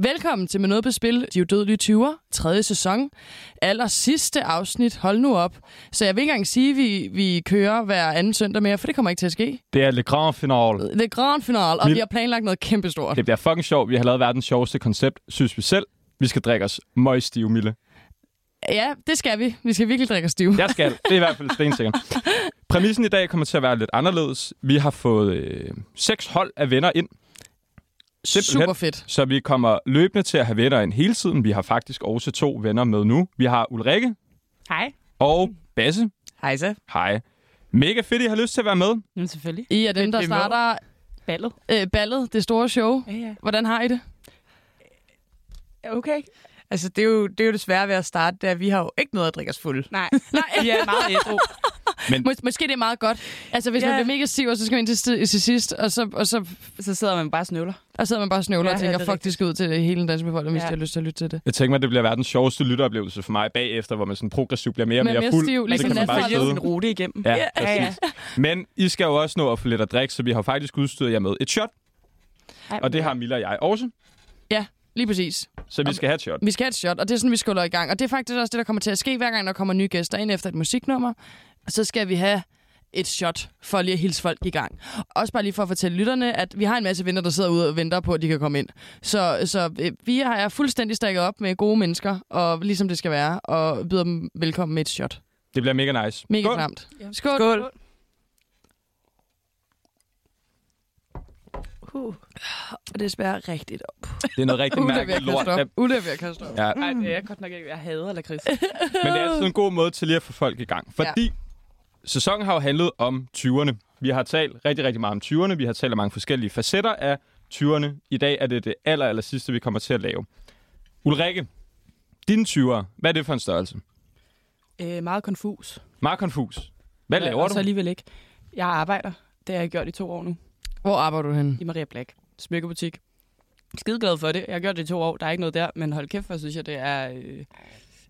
Velkommen til Med Noget på Spil, De Udødelige 20'er, tredje sæson. Aller sidste afsnit, hold nu op. Så jeg vil ikke engang sige, at vi, vi kører hver anden søndag mere, for det kommer ikke til at ske. Det er Le Grand Finale. Det er grand final, og Mil- vi har planlagt noget kæmpestort. Det bliver fucking sjovt. Vi har lavet verdens sjoveste koncept, synes vi selv. Vi skal drikke os møgstive, Mille. Ja, det skal vi. Vi skal virkelig drikke os stiv. Jeg skal. Det er i hvert fald stensikkert. Præmissen i dag kommer til at være lidt anderledes. Vi har fået øh, seks hold af venner ind, simpelthen. Super fedt. så vi kommer løbende til at have venner ind hele tiden. Vi har faktisk også to venner med nu. Vi har Ulrikke Hej. og Basse. Hej så. Hej. Mega fedt, I har lyst til at være med. Jamen selvfølgelig. I er dem, der starter Ballet. øh, ballet, det store show. Ja, ja. Hvordan har I det? Okay. Altså, det er, jo, det er jo det svære ved at starte, at vi har jo ikke noget at drikke os fuld. Nej. Nej. Vi er meget ædru. Mås- måske det er meget godt. Altså, hvis Ja. man bliver mega stiv, og så skal man ind til, sti- til sidst, og så, og så Så sidder man bare og snøvler. og sidder man bare og snøvler Ja, og ja, tænker, det er fuck, det skal ud til hele den danske befolkning, hvis Ja. de har lyst til at lytte til det. Jeg tænker mig, det bliver verdens sjoveste lytteoplevelse for mig bagefter, hvor man sådan progressivt bliver mere og Men mere mere fuld. stiv, Så ligesom kan man bare sidde. en rute igennem. Ja, ja, præcis. Men I skal jo også nå at få lidt at drikke, så vi har faktisk udstyret jer med et shot, Ej, og det har Milla og jeg også, Lige præcis. så vi skal have et shot. Vi skal have et shot, og det er sådan, vi skulder i gang. Og det er faktisk også det, der kommer til at ske, hver gang der kommer nye gæster ind efter et musiknummer. Så skal vi have et shot for lige at hilse folk i gang. Også bare lige for at fortælle lytterne, at vi har en masse venner, der sidder ude og venter på, at de kan komme ind. Så, så øh, vi er fuldstændig stakket op med gode mennesker, og ligesom det skal være, og byder dem velkommen med et shot. Det bliver mega nice. Mega Skål. klamt. Skål. Skål. Uh. Og det spærer rigtigt op. Det er noget rigtig mærkeligt lort. Ja. Ulle er ved at kaste op. ja, Nej, det er godt nok ikke. Jeg hader lakrids. men det er altid en god måde til lige at få folk i gang. Fordi ja. Sæsonen har jo handlet om 20'erne. Vi har talt rigtig, rigtig meget om 20'erne. Vi har talt om mange forskellige facetter af 20'erne. I dag er det det aller, aller sidste, vi kommer til at lave. Ulrikke, dine 20'ere, hvad er det for en størrelse? øh, meget konfus. Meget konfus. Hvad laver og du? så alligevel ikke. Jeg arbejder. Det har jeg gjort i to år nu. Hvor arbejder du hen? I Maria Black. Smykkebutik. Skide glad for det. Jeg har gjort det i to år. Der er ikke noget der. Men hold kæft, hvor synes jeg, det er øh,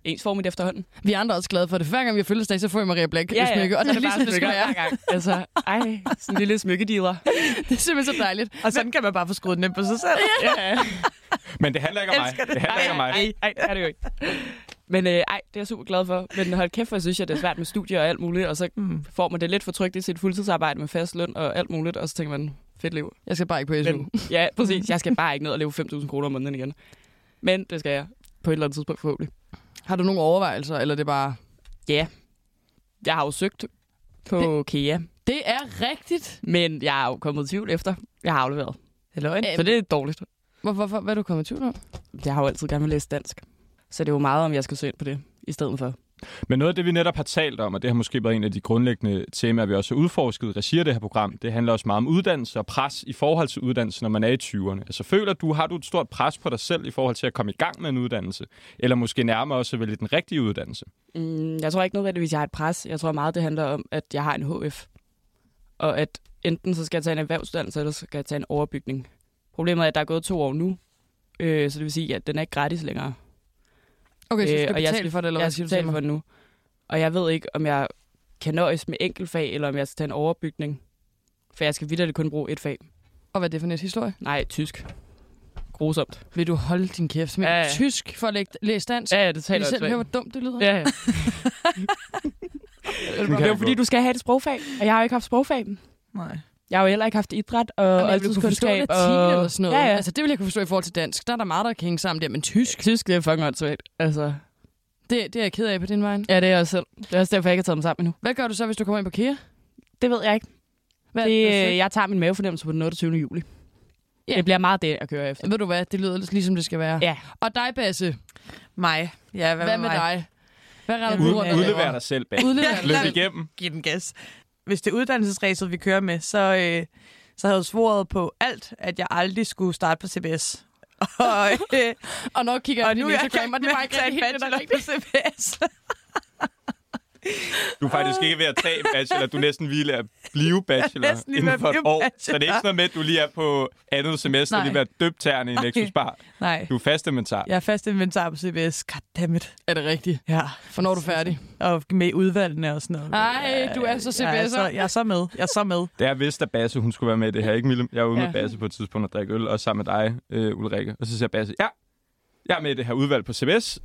ensformigt efterhånden. Vi er andre også glade for det. For hver gang vi har fødselsdag, så får I Maria Black ja, smykke. Og det er ligesom det skal være. Gang. Altså, ej, sådan en lille smykkedealer. Det er simpelthen så dejligt. Og sådan kan man bare få skruet den ind på sig selv. Ja, ja. Men det handler ikke om mig. Det. Det handler ikke om mig. Ej, ej, det er det jo ikke. Men øh, ej, det er jeg super glad for. Men hold kæft, hvor jeg synes jeg, det er svært med studier og alt muligt. Og så Mm. får man det lidt for trygt i sit fuldtidsarbejde med fast løn og alt muligt. Og så tænker man, fedt liv. Jeg skal bare ikke på SU. Men, ja, præcis. Jeg skal bare ikke ned og leve 5.000 kroner om måneden igen. Men det skal jeg på et eller andet tidspunkt forhåbentlig. Har du nogle overvejelser, eller er det bare... Ja. Jeg har jo søgt på det... KEA, Det er rigtigt. men jeg er jo kommet i tvivl efter, jeg har afleveret. Det er løgn. Øh, Så det er dårligt. Hvor, hvorfor, hvad er du kommet i tvivl om? Jeg har jo altid gerne vil læse dansk. Så det er jo meget, om jeg skal søge ind på det, i stedet for. Men noget af det, vi netop har talt om, og det har måske været en af de grundlæggende temaer, vi også har udforsket i regi af det her program, det handler også meget om uddannelse og pres i forhold til uddannelse, når man er i 20'erne. Altså føler du, har du et stort pres på dig selv i forhold til at komme i gang med en uddannelse? Eller måske nærmere også vælge den rigtige uddannelse? Mm, jeg tror ikke nødvendigvis, jeg har et pres. Jeg tror meget, det handler om, at jeg har en HF. Og at enten så skal jeg tage en erhvervsuddannelse, eller så skal jeg tage en overbygning. Problemet er, at der er gået to år nu. Øh, så det vil sige, at den er ikke gratis længere. Okay, så du skal Øh, og jeg skal- for det, eller hvad jeg siger skal du til betale for det nu. Og jeg ved ikke, om jeg kan nøjes med enkeltfag, eller om jeg skal tage en overbygning. For jeg skal videre kun bruge et fag. Og hvad er det for net historie? Nej, tysk. Grusomt. Vil du holde din kæft med Ja, ja. tysk for at lægge, læse dansk? Ja, ja, det taler jeg selv også høre, hvor dumt det lyder? Ja, ja. det er jo fordi, du skal have et sprogfag, og jeg har jo ikke haft sprogfag. Nej. Jeg har jo heller ikke haft idræt og Jamen, jeg ville kunne forstå oldtidskundskab. latin og... eller sådan noget. Ja, ja. Altså, det vil jeg kunne forstå i forhold til dansk. Der er der meget, der kan hænge sammen der, men tysk, Tysk, det er fucking åndssvagt. Altså, det, det er jeg ked af på din vej. ja, det er jeg også selv. Det er også derfor, jeg ikke har taget dem sammen endnu. Hvad gør du så, hvis du kommer ind på KEA? Det ved jeg ikke. Hvad, Det, øh, jeg tager min mavefornemmelse på den 28. juli. Ja. Det bliver meget det, jeg kører efter. ved du hvad, det lyder lidt ligesom det skal være. Ja. Og dig, Basse, Mig. Ja, hvad, hvad med mig? dig? Hvad render du Ud, rundt og udlever dig selv bag. Udlever dig Løb selv. igennem. Giv den gas. Hvis det er uddannelsesræset, vi kører med, så, øh, så havde jeg svoret på alt, at jeg aldrig skulle starte på CBS. Og, øh, Og nu kigger jeg og på nu jeg Instagram, gang og det var ikke helt rigtigt. på CBS. Du er faktisk ikke ved at tage bachelor, du er næsten lige at blive bachelor lige inden for et år. Så det er ikke bachelor. sådan noget med, at du lige er på andet semester, Nej. lige ved at døbe tæerne i Nej. Nexus Bar. Nej, Du er fast inventar. jeg er fast inventar på CBS. Goddammit. Er det rigtigt? Ja, Hvornår er du færdig? og med i udvalgene og sådan noget. Ej, du er så Jeg er så, CBS'er. jeg er så med. Jeg er så med. Det er vist, at Basse, hun skulle være med i det her. Ikke, Mille? Jeg var ude Ja. med Basse på et tidspunkt og drikke øl, og sammen med dig, øh, Ulrikke. Og så siger Basse, ja, jeg er med i det her udvalg på CBS.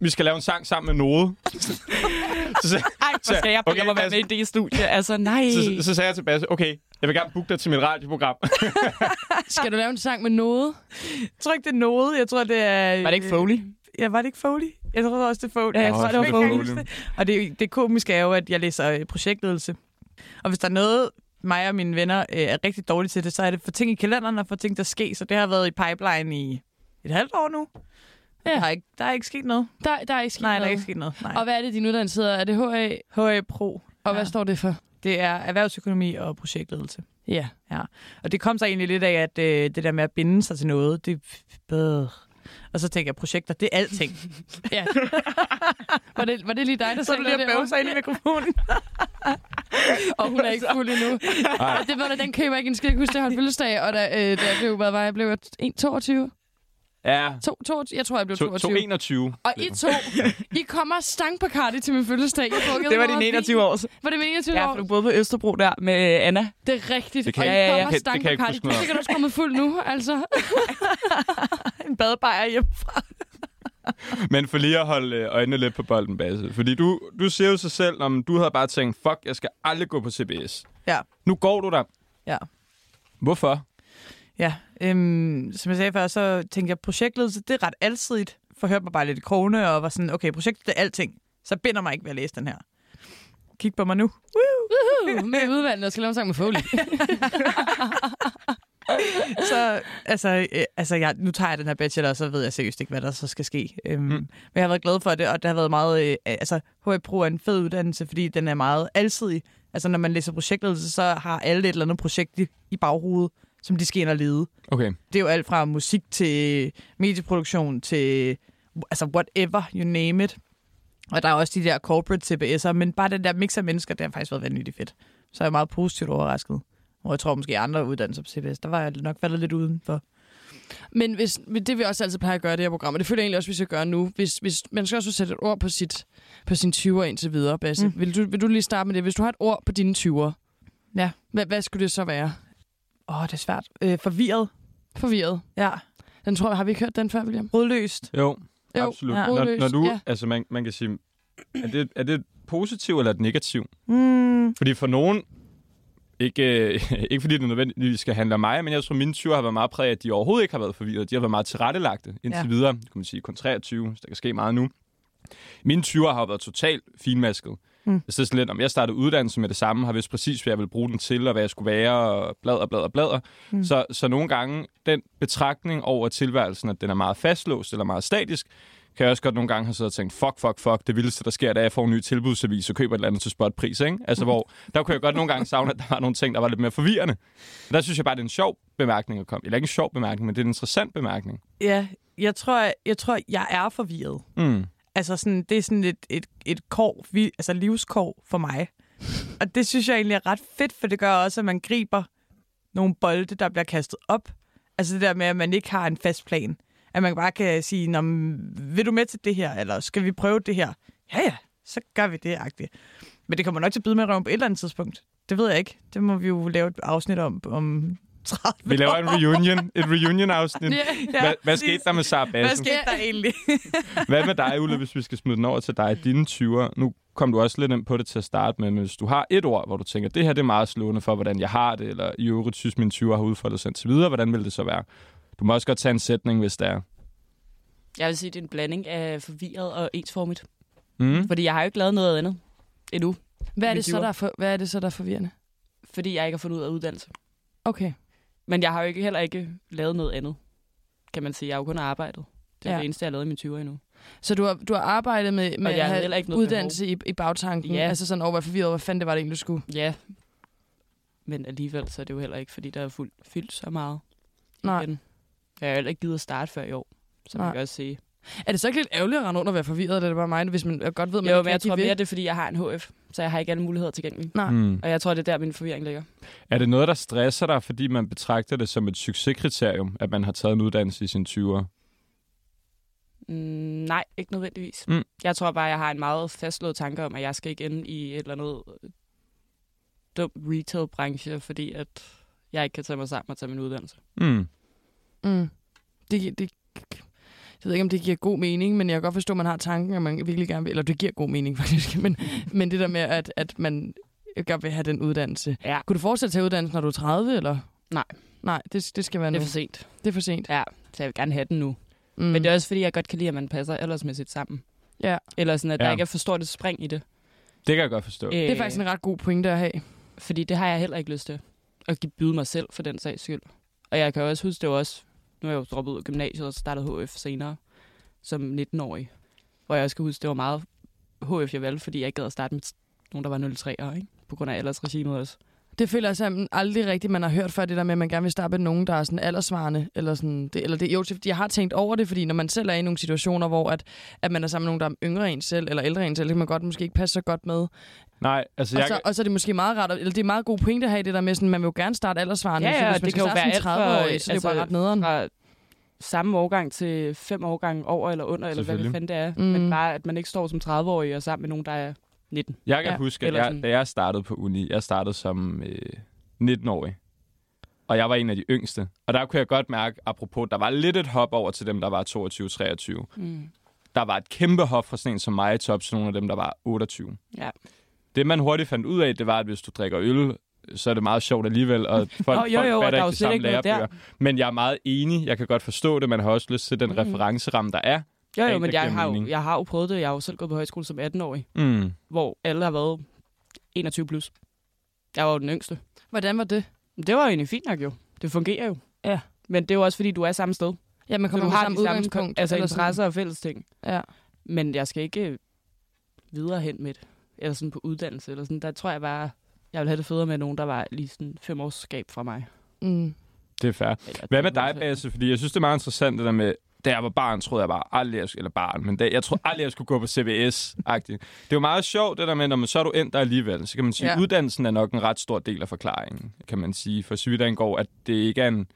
Vi skal lave en sang sammen med Node. så, så, Ej, hvor skal jeg Okay, okay, mig være altså- med i det studie? Altså, nej. så, så sagde jeg til Basse, okay, jeg vil gerne booke dig til mit radioprogram. Skal du lave en sang med noget? Jeg tror ikke, det er noget. Jeg tror, det er... Var det ikke Foley? Ja, var det ikke Foley? Jeg tror også, det er Foley. Ja, jeg tror, det var. Foley. Og det, det komiske er jo, at jeg læser øh, projektledelse. Og hvis der er noget, mig og mine venner øh, er rigtig dårlige til det, så er det for ting i kalenderen og for ting, der sker. Så det har været i pipeline i et halvt år nu. Ja. Der, er ikke, der er ikke sket noget. Der, der er ikke sket Nej, der er noget. ikke sket noget. Nej. Og hvad er det, din uddannelse hedder? Er det HA? HA Pro. Og Ja. hvad står det for? Det er erhvervsøkonomi og projektledelse. Ja. Og det kom så egentlig lidt af, at øh, det der med at binde sig til noget, det... Bøh. Og så tænker jeg, projekter, det er alting. ja. var, det, var det lige dig, der så er sagde du lige noget sig ind i mikrofonen. Og hun er ikke fuld endnu. Og det var da, den køber ikke en skid. Jeg huske, det en fødselsdag, og da, øh, da jeg blev, hvad var jeg, blev jeg 1, 22? Ja, 2, 22? Jeg tror, jeg blev to, 22. to 21. Og I to, I kommer stang på kardi til min fødselsdag. Jeg Det var din 21 vin. år. Var det min 21 Ja, år? for du boede på Østerbro der med Anna. Det er rigtigt. Det kan og I ja, ja. kommer Det- stang det kan på noget Så kan du også komme fuld nu, altså. en badebajer hjemmefra. Men for lige at holde øh, øjnene lidt på bolden, Basse. Fordi du, du siger jo sig selv, om du havde bare tænkt, fuck, jeg skal aldrig gå på CBS. Ja. Nu går du der. Ja. Hvorfor? Ja, øhm, som jeg sagde før, så tænkte jeg, projektledelse, det er ret alsidigt. Forhørte mig bare lidt i krone, og var sådan, okay, projektet det er alting. Så binder mig ikke ved at læse den her. Kig på mig nu. Woohoo! Med udvalget, der skal lave en sang med Foley. Så, altså, øh, altså jeg, nu tager jeg den her bachelor, og så ved jeg seriøst ikke, hvad der så skal ske. Øhm, mm. Men jeg har været glad for det, og det har været meget... Øh, altså, HA Pro er en fed uddannelse, fordi den er meget alsidig. Altså, når man læser projektledelse, så har alle et eller andet projekt i, i baghovedet, som de skal ind og lede. Okay. Det er jo alt fra musik til medieproduktion til altså whatever, you name it. Og der er også de der corporate CBS'er, men bare den der mix af mennesker, det har faktisk været vanvittigt fedt. Så er jeg meget positivt overrasket. Og jeg tror måske andre uddannelser på CBS, der var jeg nok faldet lidt udenfor. Men hvis, det vi også altid plejer at gøre i det her program, og det føler jeg egentlig også, vi skal gøre nu. Hvis, hvis, man skal også sætte et ord på, sit, på sin 20'er indtil videre, Basse. Mm. Vil, du, vil du lige starte med det? Hvis du har et ord på dine 20'er, Ja. hvad, hvad skulle det så være? Åh, det er svært. Øh, forvirret. Forvirret. Ja. Den tror jeg, har vi ikke hørt den før, William? Rodløst. Jo, Jo, absolut. ja. Når, når du, ja. altså man, man kan sige, er det, er det positivt eller er det negativt? Mm. Fordi for nogen, ikke, øh, ikke fordi det nødvendigvis skal handle om mig, men jeg tror, mine 20 har været meget præget, at de overhovedet ikke har været forvirret. De har været meget tilrettelagte indtil Ja. videre. Det kan man sige kun 23, så der kan ske meget nu. Mine 20 har været totalt finmasket. Mm. Mm. Det er sådan lidt, om jeg startede uddannelse med det samme, har vidst præcis, hvad jeg ville bruge den til, og hvad jeg skulle være, og blader, blader, blader. Mm. Mm. Så, så nogle gange, den betragtning over tilværelsen, at den er meget fastlåst eller meget statisk, kan jeg også godt nogle gange have siddet og tænkt, fuck, fuck, fuck, det vildeste, der sker, da jeg får en ny tilbudsavis og køber et eller andet til spotpris, ikke? Altså, hvor der kunne jeg godt nogle gange savne, at der var nogle ting, der var lidt mere forvirrende. Men der synes jeg bare, det er en sjov bemærkning at komme. Eller ikke en sjov bemærkning, men det er en interessant bemærkning. Ja, jeg tror, jeg tror, jeg er forvirret. Mm. Altså sådan, det er sådan et, et, et kår, vi, altså livskår for mig. Og det synes jeg egentlig er ret fedt, for det gør også, at man griber nogle bolde, der bliver kastet op. Altså det der med, at man ikke har en fast plan. At man bare kan sige, Nå, vil du med til det her, eller skal vi prøve det her? Ja, ja, så gør vi det, agtigt. Men det kommer nok til at byde med røven på et eller andet tidspunkt. Det ved jeg ikke. Det må vi jo lave et afsnit om, om 30 Vi laver en reunion, et reunion-afsnit. Ja. Ja, Hvad, hvad skete der med Sara Hvad skete der egentlig? Hvad med dig, Ulla, hvis vi skal smide den over til dig? Dine 20'er. Nu kom du også lidt ind på det til at starte med, men hvis du har et ord, hvor du tænker, det her det er meget slående for, hvordan jeg har det, eller i øvrigt synes, mine 20'er har udfordret sig indtil videre, hvordan vil det så være? Du må også godt tage en sætning, hvis det er. Jeg vil sige, det er en blanding af forvirret og ensformigt. Mm. Fordi jeg har jo ikke lavet noget andet endnu. Hvad er, det så, der er for, hvad er det så, der er forvirrende? Fordi jeg ikke har fundet ud af uddannelse. Okay. Men jeg har jo ikke, heller ikke lavet noget andet, kan man sige. Jeg har jo kun arbejdet. Det er Ja. det eneste, jeg har lavet i mine 20'er endnu. Så du har, du har arbejdet med, med jeg at havde ikke uddannelse i, i bagtanken? Ja. Altså sådan over, hvad forvirret, hvad fanden det var, det egentlig du skulle? Ja, men alligevel så er det jo heller ikke, fordi der er fuldt, fyldt så meget. Nej. Igen. Jeg har heller ikke givet at starte før i år, som Nej. man kan også sige. Er det så ikke lidt ærgerligt at rende rundt og være forvirret, det er bare mig, hvis man godt ved, at man Jo, ikke men jeg tror mere, det er, fordi jeg har en HF, så jeg har ikke alle muligheder tilgængelige. Nej. Mm. Og jeg tror, det er der, min forvirring ligger. Er det noget, der stresser dig, fordi man betragter det som et succeskriterium, at man har taget en uddannelse i sine 20'ere? Mm, nej, ikke nødvendigvis. Mm. Jeg tror bare, jeg har en meget fastslået tanke om, at jeg skal ikke ende i et eller andet øh, dum retail-branche, fordi at jeg ikke kan tage mig sammen og tage min uddannelse. Mm. Mm. Det, det, jeg ved ikke, om det giver god mening, men jeg kan godt forstå, at man har tanken, at man virkelig gerne vil, eller det giver god mening faktisk, men, men det der med, at, at man godt vil have den uddannelse. Ja, Kunne du fortsætte at tage uddannelsen, når du er 30, eller? Nej. Nej, det, det skal være det nu. er for sent. Det er for sent. Ja, så jeg vil gerne have den nu. Mm. Men det er også, fordi jeg godt kan lide, at man passer aldersmæssigt sammen. Ja. Eller sådan, at ja. Ja. der ikke er for stort et spring i det. Det kan jeg godt forstå. Det er faktisk en ret god pointe at have. Fordi det har jeg heller ikke lyst til. At give byde mig selv for den sags skyld. Og jeg kan også huske, det var også... Nu er jeg jo droppet ud af gymnasiet og startet HF senere. Som 19-årig. Hvor jeg også kan huske, det var meget HF, jeg valgte, fordi jeg ikke gad at starte med nogen, der var 03'ere, ikke? På grund af aldersregimet også. Det føler jeg simpelthen aldrig rigtigt, man har hørt før, det der med, at man gerne vil starte med nogen, der er sådan aldersvarende. Eller sådan, det, eller det, jo, det- jeg har tænkt over det, fordi når man selv er i nogle situationer, hvor at, at man er sammen med nogen, der er yngre end selv, eller ældre end selv, det kan man godt måske ikke passe så godt med. Nej, altså Og jeg, så, og så er det måske meget rart, eller det er meget god pointe at have det der med, sådan, man vil jo gerne starte aldersvarende. Ja, så ja, hvis man det skal kan jo starte være som alt fra, 30 så det er jo bare altså, ret nederen. Fra samme årgang til fem årgange over eller under, eller hvad det fanden det er. Mm. Men bare, at man ikke står som 30-årig og sammen med nogen, der er 19. jeg kan Ja, huske, at jeg, da jeg startede på uni, jeg startede som øh, 19-årig. Og jeg var en af de yngste. Og der kunne jeg godt mærke, apropos, der var lidt et hop over til dem, der var 22-23. Mm. Der var et kæmpe hop fra sådan en som mig til op til nogle af dem, der var 28. Ja. Det, man hurtigt fandt ud af, det var, at hvis du drikker øl, så er det meget sjovt alligevel, og folk, Åh, jo, jo, folk fatter er ikke de samme der. lærebøger. Men jeg er meget enig. Jeg kan godt forstå det. Man har også lyst til den Mhm. referenceramme, der er. Jo, jo, men jeg har, jo, jeg har jo prøvet det. Jeg har jo selv gået på højskole som 18-årig, Mm. hvor alle har været 21 plus. Jeg var jo den yngste. Hvordan var det? Det var jo egentlig fint nok jo. Det fungerer jo. Ja. Men det er jo også, fordi du er samme sted. Ja, man kommer du har samme de samme udgangspunkt. altså interesser og fælles ting. Ja. Men jeg skal ikke øh, videre hen med det. Eller sådan på uddannelse. Eller sådan. Der tror jeg bare, jeg vil have det federe med nogen, der var lige sådan fem års skab fra mig. Mm. Det er fair. Hvad med dig, Basse? Fordi jeg synes, det er meget interessant, det der med, da jeg var barn, troede jeg bare aldrig, jeg eller barn, men da, jeg troede aldrig, jeg skulle gå på CBS-agtigt. Det er jo meget sjovt, det der med, når man så er du endt der alligevel, så kan man sige, Ja. uddannelsen er nok en ret stor del af forklaringen, kan man sige, for så vidt angår, at det ikke er en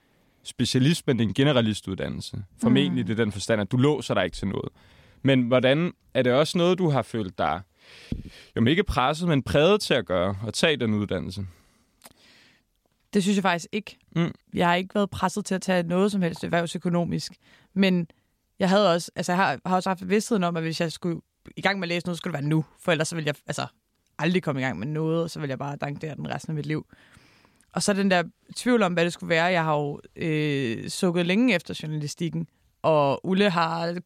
specialist, men det er en generalistuddannelse. Formentlig Mm. det er den forstand, at du låser dig ikke til noget. Men hvordan er det også noget, du har følt dig, jo ikke presset, men præget til at gøre, at tage den uddannelse? Det synes jeg faktisk ikke. Mm. Jeg har ikke været presset til at tage noget som helst erhvervsøkonomisk. Men jeg havde også, altså jeg har, har også haft vidstheden om, at hvis jeg skulle i gang med at læse noget, så skulle det være nu. For ellers så ville jeg altså, aldrig komme i gang med noget, og så ville jeg bare dankere den resten af mit liv. Og så den der tvivl om, hvad det skulle være. Jeg har jo øh, sukket længe efter journalistikken, og Ulle har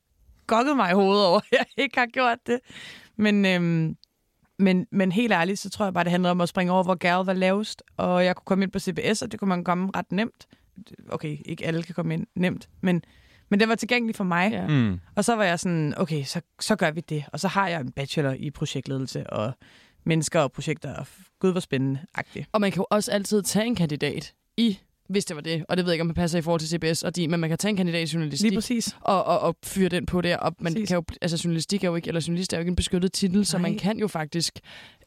gokket mig i hovedet over, at jeg ikke har gjort det. Men, øhm, men, men helt ærligt, så tror jeg bare, det handler om at springe over, hvor gavet var lavest. Og jeg kunne komme ind på CBS, og det kunne man komme ret nemt. Okay, ikke alle kan komme ind nemt, men, men det var tilgængeligt for mig. Ja. Mm. Og så var jeg sådan, okay, så, så gør vi det. Og så har jeg en bachelor i projektledelse og mennesker og projekter. Og gud, hvor spændende. -agtigt. Og man kan jo også altid tage en kandidat i, hvis det var det, og det ved jeg ikke, om det passer i forhold til CBS og de, men man kan tage en kandidat i journalistik Lige præcis. og, og, og fyre den på der. Og man Præcis. kan jo, altså journalistik er jo ikke, eller journalist er jo ikke en beskyttet titel, så Nej. man kan jo faktisk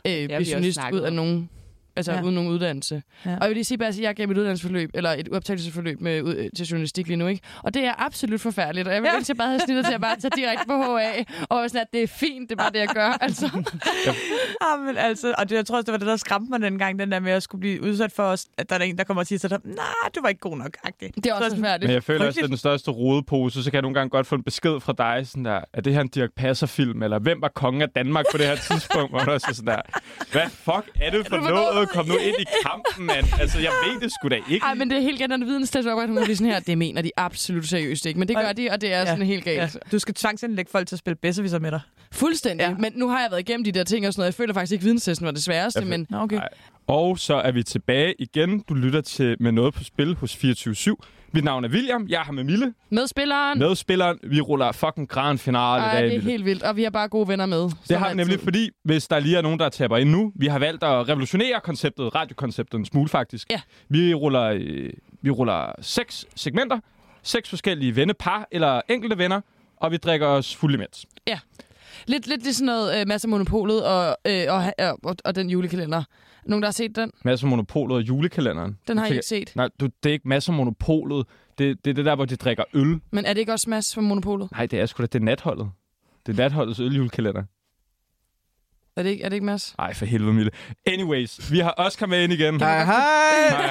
øh, blive journalist ud af nogen, altså Ja. ja. uden nogen uddannelse. Ja. Og jeg vil lige sige, bare, at jeg gav mit uddannelsesforløb, eller et optagelsesforløb med, ud, til journalistik lige nu, ikke? Og det er absolut forfærdeligt, og jeg vil Ja. ja. bare have snittet til at bare tage direkte på HA, og sådan, at det er fint, det er bare det, jeg gør, altså. Ja, men altså, og det, jeg tror også, det var det, der skræmte mig dengang, den der med at skulle blive udsat for, os, at der er en, der kommer og siger til dig, nej, du var ikke god nok. -agtigt. Det er også Så- forfærdeligt. Men jeg føler også, at den største rodepose, så kan jeg nogle gange godt få en besked fra dig, sådan der, er det her en Dirk Passer-film, eller hvem var kongen af Danmark på det her tidspunkt, også er sådan der, hvad fuck er det for noget? Kom nu ind i kampen, mand. Altså, jeg ved det sgu da ikke. Ej, men det er helt galt, når vidensstats op, at hun kan blive sådan her, det mener de absolut seriøst ikke, men det gør de, og det er Ja. sådan helt galt. Ja. Du skal tvangsindlægge folk til at spille bedseviser med dig. Fuldstændig. Ja. Men nu har jeg været igennem de der ting og sådan noget. Jeg føler faktisk ikke, at videnstesten var det sværeste, Jeg men okay. Nej. Og så er vi tilbage igen. Du lytter til med noget på spil hos 24-7. Mit navn er William. Jeg har med Mille. medspilleren... Medspilleren. Vi ruller fucking gran finale i Ej, dag, det er helt vildt, og vi har bare gode venner med. Det har vi nemlig, fordi hvis der lige er nogen, der taber ind nu, vi har valgt at revolutionere konceptet, radiokonceptet en smule faktisk. Ja. Vi ruller, øh, vi ruller seks segmenter, seks forskellige vennepar eller enkelte venner, og vi drikker os fuld imens. Lidt, lidt ligesom noget øh, Mads af Monopolet og, øh, og, og, og, den julekalender. Nogen, der har set den? Masser monopolet og julekalenderen. Den har jeg ikke set. Nej, du, det er ikke masser monopolet. Det, det er det der, hvor de drikker øl. Men er det ikke også Mads fra Monopolet? Nej, det er sgu da, det er natholdet. Det er natholdets øljulekalender. Er det ikke, er det ikke Mads? Ej, for helvede, Mille. Anyways, vi har Oscar med ind igen. Hej, hej!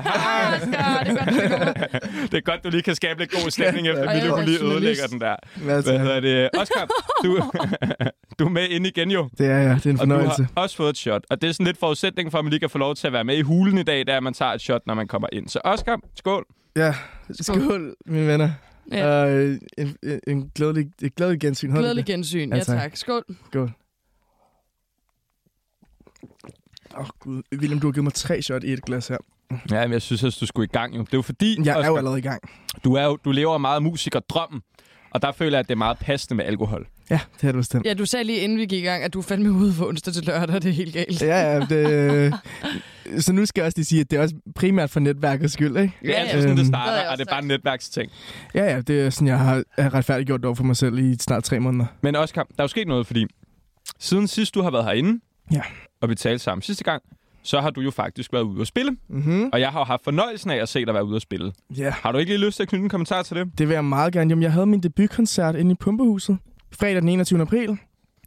Ah, Oscar, det er godt, det er du lige kan skabe lidt god stemning, efter Mille hun lige ødelægger den der. Hvad Hvad hedder det? Oscar, du, du er med ind igen jo. Det er jeg. Det er en Og du fornøjelse. har også fået et shot. Og det er sådan lidt forudsætning for, at man lige kan få lov til at være med i hulen i dag, at man tager et shot, når man kommer ind. Så Oscar, skål. Ja, skål, mine venner. Ja. Og øh, en, en, en glædelig, et glædeligt gensyn. Glædelig gensyn. Ja, Ja, tak. tak. Skål. Skål. Åh, oh, gud. William, du har givet mig tre shot i et glas her. Ja, men jeg synes også, du skulle i gang jo. Det er jo fordi, Jeg er Oscar, jo allerede i gang. du, er jo, du lever meget musikerdrømmen. Og der føler jeg, at det er meget passende med alkohol. Ja, det er du bestemt. Ja, du sagde lige inden vi gik i gang, at du er fandme ude for onsdag til lørdag. Det er helt galt. Ja, ja. Det, så nu skal jeg også lige sige, at det er også primært for netværkets skyld, ikke? Det er Ja, altid ja. sådan, det Øhm. Det starter, og det er også bare en netværksting. Ja, ja. Det er sådan, jeg har er retfærdiggjort over for mig selv i snart tre måneder. Men Oscar, der er jo sket noget, fordi siden sidst du har været herinde, Ja. og vi talte sammen sidste gang, så har du jo faktisk været ude at spille. Mm-hmm. Og jeg har jo haft fornøjelsen af at se dig være ude at spille. Ja. Har du ikke lige lyst til at knytte en kommentar til det? Det vil jeg meget gerne. Jamen, jeg havde min debutkoncert inde i Pumpehuset fredag den 21. april,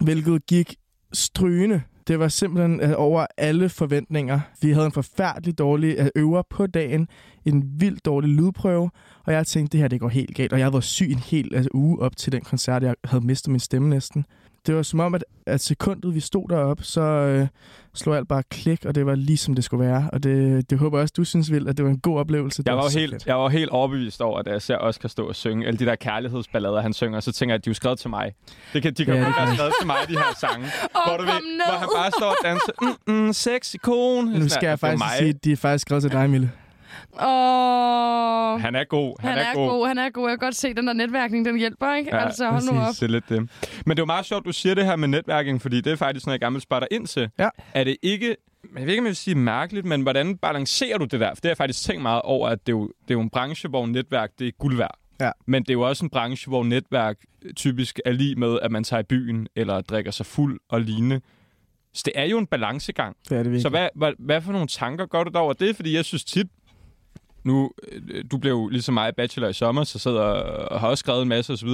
hvilket gik strygende. Det var simpelthen øh, over alle forventninger. Vi havde en forfærdelig dårlig øh, øver på dagen, en vildt dårlig lydprøve, og jeg tænkte, det her det går helt galt. Og jeg været syg en hel altså, uge op til den koncert. Jeg havde mistet min stemme næsten. Det var som om, at, at sekundet vi stod deroppe, så øh, slog alt bare klik, og det var lige som det skulle være. Og det, det håber jeg også, du synes, vil, at det var en god oplevelse. Jeg var, så helt, jeg var helt overbevist over, at jeg ser Oscar stå og synge alle de der kærlighedsballader, han synger, så tænker jeg, at de er skrevet til mig. Det kan, de kan Ja, det kan være skrevet til mig, de her sange. Åh, hvor, du ved, ned. hvor han bare står og danser, mm, mm, sexy kone. Nu skal jeg faktisk sige, at de er faktisk skrevet til dig, Mille. Åh, Han er god. han, han er, god. god. Han er god. Jeg kan godt se, at den der netværkning, den hjælper, ikke? Ja, altså, hold nu op. Det er lidt det. Men det er jo meget sjovt, du siger det her med netværking, fordi det er faktisk noget, jeg gerne vil spørge dig ind til. Ja. Er det ikke, jeg ved ikke, om jeg vil sige mærkeligt, men hvordan balancerer du det der? For det har jeg faktisk tænkt meget over, at det er jo, det er jo en branche, hvor netværk det er guld værd. Ja. Men det er jo også en branche, hvor netværk typisk er lige med, at man tager i byen eller drikker sig fuld og lignende. Så det er jo en balancegang. Det er det virkelig. Så hvad, hvad, hvad for nogle tanker gør du der over det? Fordi jeg synes tit, nu, øh, du blev jo ligesom mig bachelor i sommer, så sidder og har også skrevet en masse osv.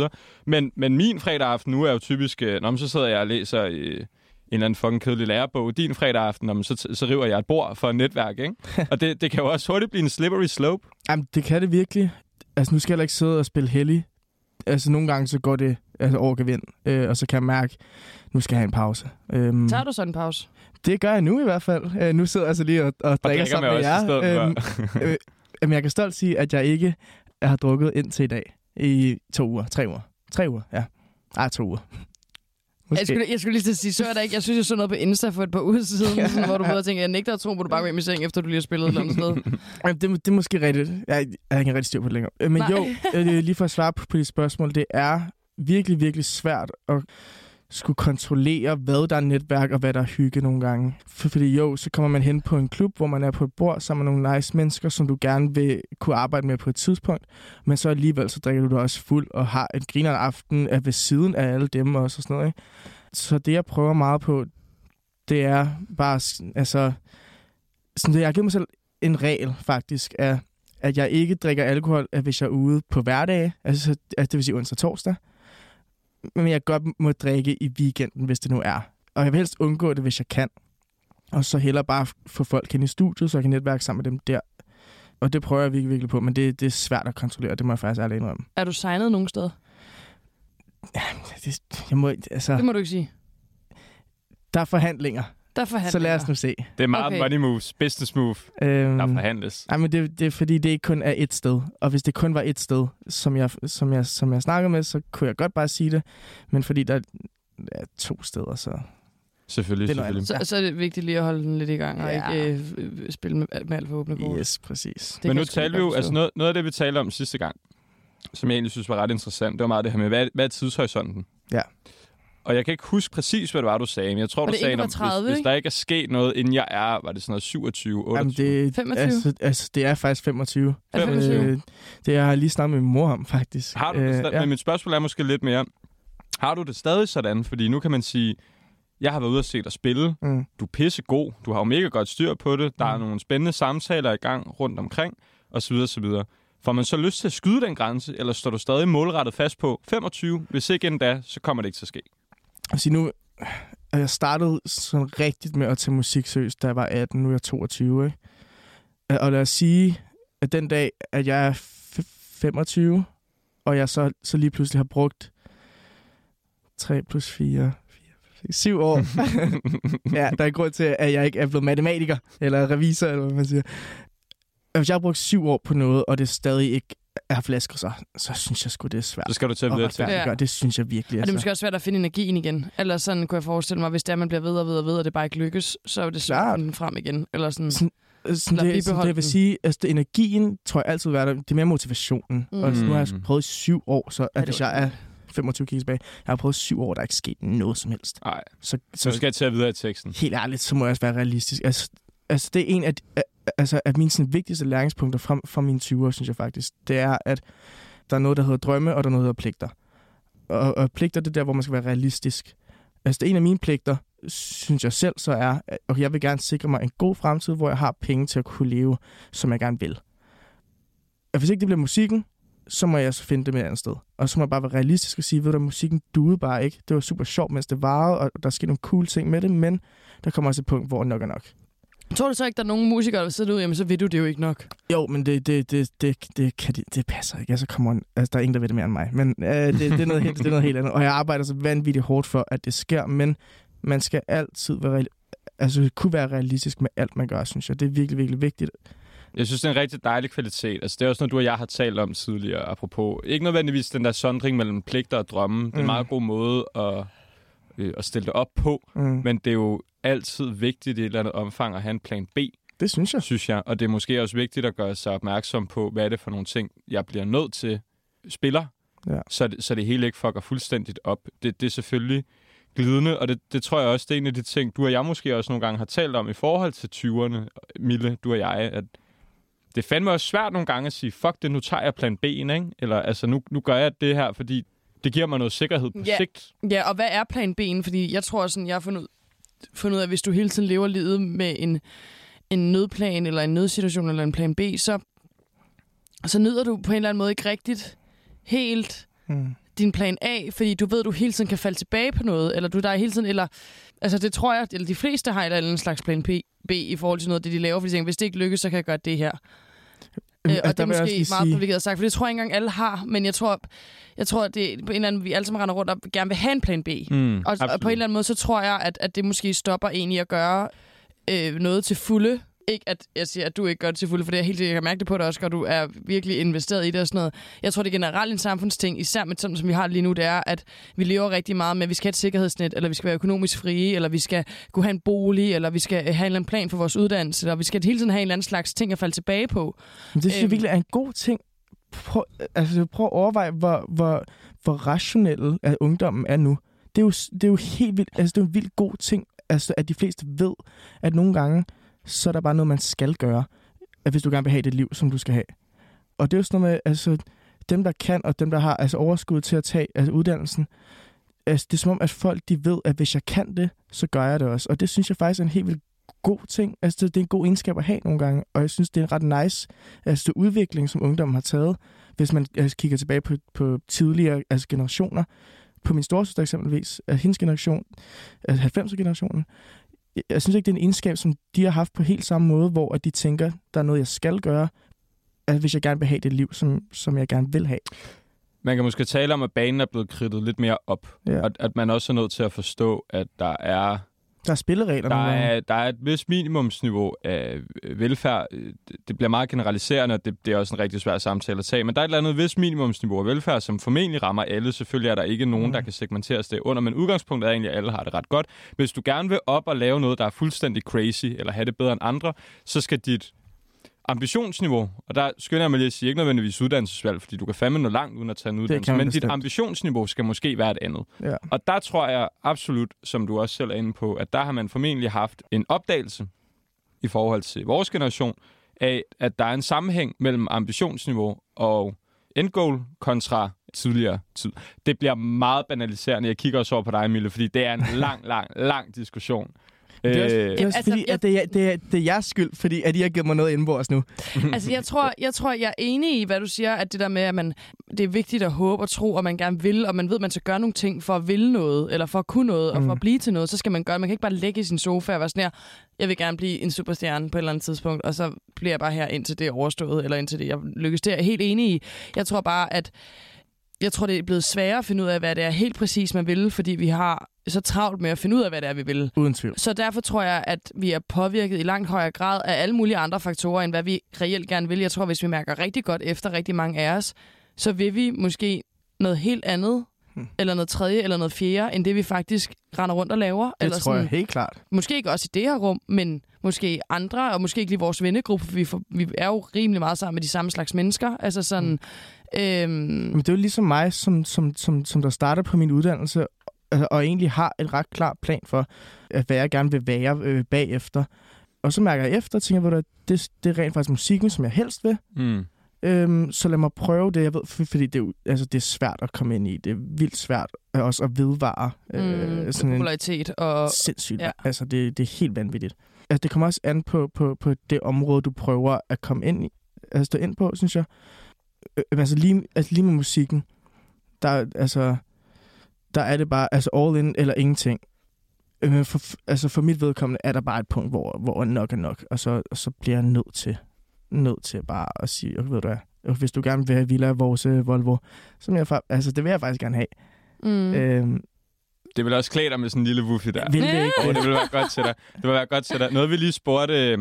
Men, men min fredag aften nu er jo typisk, øh, når så sidder jeg og læser øh, en eller anden fucking kedelig lærebog. Din fredag aften, om, så, så river jeg et bord for et netværk, ikke? og det, det kan jo også hurtigt blive en slippery slope. Jamen, det kan det virkelig. Altså, nu skal jeg ikke sidde og spille heldig. Altså, nogle gange så går det altså, over gevind, øh, og så kan jeg mærke, nu skal jeg have en pause. Øhm, Tager du sådan en pause? det gør jeg nu i hvert fald. Øh, nu sidder jeg altså lige og, og Og drikker sammen med jer. stedet for. Øhm, øh, jamen, jeg kan stolt sige, at jeg ikke har drukket indtil i dag. I to uger. Tre uger. Tre uger, ja. Ej, to uger. Måske. Jeg skulle, jeg skulle lige til at sige, så er der ikke. Jeg synes, jeg så noget på Insta for et par uger siden, Ja. sådan, hvor du både tænker, jeg nægter at tro, hvor du bare går hjem i seng, efter du lige har spillet et eller andet sted. Jamen, det, det er måske rigtigt. Jeg, jeg har ikke rigtig styr på det længere. Øh, Men Nej. jo, øh, lige for at svare på, på de spørgsmål, det er virkelig, virkelig svært at skulle kontrollere, hvad der er netværk og hvad der er hygge nogle gange. For, fordi jo, så kommer man hen på en klub, hvor man er på et bord sammen med nogle nice mennesker, som du gerne vil kunne arbejde med på et tidspunkt. Men så alligevel, så drikker du dig også fuld og har en griner aften af ved siden af alle dem også og sådan noget. Ikke? Så det, jeg prøver meget på, det er bare, altså, sådan det, jeg har givet mig selv en regel faktisk, er, at jeg ikke drikker alkohol, at hvis jeg er ude på hverdage, altså, at det vil sige onsdag og torsdag, men jeg godt må drikke i weekenden, hvis det nu er. Og jeg vil helst undgå det, hvis jeg kan. Og så hellere bare få folk hen i studiet, så jeg kan netværke sammen med dem der. Og det prøver jeg virkelig, virkelig på, men det, det er svært at kontrollere, det må jeg faktisk ærligt indrømme. Er du signet nogen sted? Det, jeg må, altså, Det må du ikke sige. der er forhandlinger, Der forhandler så lad os nu se. Det er meget Okay. money moves, business move, Øhm, der forhandles. Nej, men det, det er fordi, det ikke kun er et sted. Og hvis det kun var et sted, som jeg, som jeg, som jeg snakkede med, så kunne jeg godt bare sige det. Men fordi der er to steder, så... Selvfølgelig, Det er noget selvfølgelig. Så, så er det vigtigt lige at holde den lidt i gang, og Ja. ikke øh, øh, spille med, med alt for åbne kort. Yes, præcis. Det Men nu talte vi jo, altså noget, noget af det, vi talte om sidste gang, som jeg egentlig synes var ret interessant, det var meget det her med, hvad, hvad er tidshorisonten? Ja. Og jeg kan ikke huske præcis, hvad det var, du sagde, men jeg tror, Var du det sagde, om, 31, hvis, hvis ikke? der ikke er sket noget, inden jeg er, var det sådan noget 27, 28? Jamen, det, 25? Altså, altså, det er faktisk 25. Er det 25? Øh, det har jeg lige snakket med min mor om, faktisk. Har du Øh, det? ja. Men mit spørgsmål er måske lidt mere, Har du det stadig sådan? Fordi nu kan man sige, jeg har været ude og se dig spille. Mm. Du er pissegod. Du har jo mega godt styr på det. Der er Mm. nogle spændende samtaler i gang rundt omkring, og så videre, så videre. Får man så lyst til at skyde den grænse, eller står du stadig målrettet fast på 25? Hvis ikke endda, så kommer det ikke til at ske. Altså nu, jeg startede sådan rigtigt med at tage musik seriøst, da jeg var 18, nu er jeg 22, ikke? Øh, Og lad os sige, at den dag, at jeg er f- 25, og jeg så, så lige pludselig har brugt 3 plus 4, 4 7 år. ja, der er grund til, at jeg ikke er blevet matematiker, eller revisor, eller hvad man siger. Hvis jeg har brugt 7 år på noget, og det stadig ikke er flasker, så, så synes jeg sgu, det er svært. Så skal du til at til. Ja. Det synes jeg virkelig. Og det er altså. måske også svært at finde energien igen. Eller sådan kunne jeg forestille mig, hvis det er, man bliver ved og ved og ved, og det bare ikke lykkes, så er det svært at finde den frem igen. Eller sådan. sådan, sådan, det, sådan det, jeg vil sige, altså det, energien tror jeg altid vil være der. Det er mere motivationen. Mm. Og så nu har jeg Mm. prøvet i syv år, så Ja, at hvis jeg er 25 kg tilbage, jeg har prøvet syv år, der er ikke sket noget som helst. Nej, Så, så så skal jeg til at videre i teksten. helt ærligt, så må jeg også være realistisk. Altså, altså det er en af, de- af- altså, at mine sådan, vigtigste læringspunkter fra, fra mine 20'er, synes jeg faktisk. Det er, at der er noget, der hedder drømme, og der er noget, der hedder pligter. Og, og pligter, det er der, hvor man skal være realistisk. Altså, det er en af mine pligter, synes jeg selv, så er, at okay, jeg vil gerne sikre mig en god fremtid, hvor jeg har penge til at kunne leve, som jeg gerne vil. Og hvis ikke det bliver musikken, så må jeg så finde det med et andet sted. Og så må jeg bare være realistisk og sige, ved du, musikken duede bare ikke. Det var super sjovt, mens det varede, og der skete nogle cool ting med det, men der kommer også et punkt, hvor nok er nok. Tror du så ikke, der er nogen musikere, der sidder ud, jamen så ved du det jo ikke nok. Jo, men det, det, det, det, det, kan, det, det passer ikke. Altså, come on. Altså, der er ingen, der ved det mere end mig. Men øh, det, det, er noget helt, det er noget helt andet. Og jeg arbejder så vanvittigt hårdt for, at det sker, men man skal altid være altså, kunne være realistisk med alt, man gør, synes jeg. Det er virkelig, virkelig vigtigt. Jeg synes, det er en rigtig dejlig kvalitet. Altså, det er også noget, du og jeg har talt om tidligere, apropos. Ikke nødvendigvis den der sondring mellem pligter og drømme. Det er en Mm. meget god måde at, øh, at stille det op på. Mm. Men det er jo altid vigtigt i et eller andet omfang at have en plan B, Det synes jeg. synes jeg. Og det er måske også vigtigt at gøre sig opmærksom på, hvad er det for nogle ting, jeg bliver nødt til spiller, Ja. så, det, så det hele ikke fucker fuldstændigt op. Det, det er selvfølgelig glidende, og det, det tror jeg også, det er en af de ting, du og jeg måske også nogle gange har talt om i forhold til 20'erne, Mille, du og jeg, at det er fandme også svært nogle gange at sige, fuck det, nu tager jeg plan B'en, ikke? Eller altså, nu, nu gør jeg det her, fordi det giver mig noget sikkerhed på Ja. sigt. Ja, og hvad er plan B'en? Fordi jeg tror sådan, jeg har fundet ud, fundet ud af, at hvis du hele tiden lever livet med en, en nødplan, eller en nødsituation, eller en plan B, så, så nyder du på en eller anden måde ikke rigtigt helt Mm. din plan A, fordi du ved, at du hele tiden kan falde tilbage på noget, eller du der er hele tiden, eller altså det tror jeg, eller de fleste har eller andet slags plan P, B i forhold til noget af det, de laver, fordi de tænker, hvis det ikke lykkes, så kan jeg gøre det her. Øh, Altså, og det er måske meget privilegeret sagt, for det tror jeg ikke engang alle har, men jeg tror, jeg tror at det er på en eller anden, vi alle sammen render rundt og gerne vil have en plan B. Mm, Og, og på en eller anden måde, så tror jeg, at, at det måske stopper en i at gøre øh, noget til fulde. Ikke at jeg siger, at du ikke gør det til fulde, for det er helt sikkert, jeg kan mærke det på dig også, og du er virkelig investeret i det og sådan noget. Jeg tror, det er generelt en samfundsting, især med sådan, som vi har lige nu, det er, at vi lever rigtig meget med, at vi skal have et sikkerhedsnet, eller vi skal være økonomisk frie, eller vi skal kunne have en bolig, eller vi skal have en eller anden plan for vores uddannelse, eller vi skal hele tiden have en eller anden slags ting at falde tilbage på. Men det synes jeg Øhm. virkelig er en god ting. Prøv, altså, prøv at overveje, hvor, hvor, hvor rationelle at ungdommen er nu. Det er jo, det er jo helt vildt, altså det er en vildt god ting, altså, at de fleste ved, at nogle gange, så er der bare noget, man skal gøre, hvis du gerne vil have det liv, som du skal have. Og det er jo sådan noget med, altså, dem, der kan, og dem, der har altså, overskud til at tage altså, uddannelsen, altså, det er som om, at folk de ved, at hvis jeg kan det, så gør jeg det også. Og det synes jeg faktisk er en helt vildt god ting. Altså, det, er en god egenskab at have nogle gange, og jeg synes, det er en ret nice altså, udvikling, som ungdommen har taget, hvis man altså, kigger tilbage på, på tidligere altså, generationer. På min storesøster eksempelvis, at hendes generation, altså 90'er-generationen, jeg- synes ikke, det er en egenskab, som de har haft på helt samme måde, hvor at de tænker, der er noget, jeg skal gøre, at hvis jeg gerne vil have det liv, som, som jeg gerne vil have. Man kan måske tale om, at banen er blevet kridtet lidt mere op. Ja. Og at man også er nødt til at forstå, at der er Der er spilleregler. Der er, der er et vis minimumsniveau af øh, velfærd. Øh, det- bliver meget generaliserende, og det, det er også en rigtig svær samtale at tage. Men der er et eller andet vis minimumsniveau af velfærd, som formentlig rammer alle. Selvfølgelig er der ikke nogen, Mm. der kan segmenteres det under, men udgangspunktet er egentlig, at alle har det ret godt. Hvis du gerne vil op og lave noget, der er fuldstændig crazy, eller have det bedre end andre, så skal dit ambitionsniveau, og der skynder jeg mig lige at sige, ikke nødvendigvis uddannelsesvalg, fordi du kan fandme nå langt uden at tage en uddannelse, men dit bestemt. ambitionsniveau skal måske være et andet. Ja. Og der tror jeg absolut, som du også selv er inde på, at der har man formentlig haft en opdagelse i forhold til vores generation, af at der er en sammenhæng mellem ambitionsniveau og endgoal kontra tidligere tid. Det bliver meget banaliserende. Jeg kigger også over på dig, Mille, fordi det er en lang, lang, lang diskussion. Det er også, Øh, det er også Altså, fordi, jeg- at det er, det, er, det er jeres skyld, fordi at I har givet mig noget indenbords nu. Altså, jeg tror, jeg tror, jeg er enig i, hvad du siger, at det der med, at man, det er vigtigt at håbe og tro, og man gerne vil, og man ved, at man skal gøre nogle ting for at ville noget, eller for at kunne noget, og for at blive til noget, så skal man gøre Man kan ikke bare ligge i sin sofa og være sådan her, jeg vil gerne blive en superstjerne på et eller andet tidspunkt, og så bliver jeg bare her, indtil det er overstået, eller indtil det jeg lykkes. Det er jeg helt enig i. Jeg tror bare, at jeg tror, det er blevet sværere at finde ud af, hvad det er helt præcis, man vil, fordi vi har så travlt med at finde ud af, hvad det er, vi vil. Uden tvivl. Så derfor tror jeg, at vi er påvirket i langt højere grad af alle mulige andre faktorer, end hvad vi reelt gerne vil. Jeg tror, hvis vi mærker rigtig godt efter rigtig mange af os, så vil vi måske noget helt andet, Hmm. eller noget tredje, eller noget fjerde, end det vi faktisk render rundt og laver. Det eller tror jeg helt klart. Måske ikke også i det her rum, men måske andre, og måske ikke lige vores vennegruppe, for vi, får, vi er jo rimelig meget sammen med de samme slags mennesker. Altså sådan... Mm. Øhm, Men det er jo ligesom mig, som, som, som, som der starter på min uddannelse, og egentlig har et ret klar plan for, at hvad jeg gerne vil være øh, bagefter. Og så mærker jeg efter, og tænker, jeg, det, det er rent faktisk musikken, som jeg helst vil. mm. Øhm, så lad mig prøve det, jeg ved, for, fordi det er, altså, det er svært at komme ind i. Det er vildt svært øh, også at vedvare. mm, Øh, sådan en popularitet og... sindssygt. Ja. Altså, det, det er helt vanvittigt. Altså, det kommer også an på, på, på det område, du prøver at komme ind i. Altså, stå ind på, synes jeg. Øh, altså, lige, altså, lige med musikken, der, altså, der er det bare altså all in eller ingenting. Øh, for, altså, for mit vedkommende er der bare et punkt, hvor, hvor nok er nok, og så, og så bliver jeg nødt til, nødt til bare at sige, okay, ved du hvad, øh, hvis du gerne vil have Villa vores øh, Volvo, så vil jeg, altså, det vil jeg faktisk gerne have. Mm. Øhm, Det vil også klæde dig med sådan en lille woofi der. vil det ikke Åh, det? vil være godt til dig. Det vil være godt til dig. Noget vi lige spurgte, øh,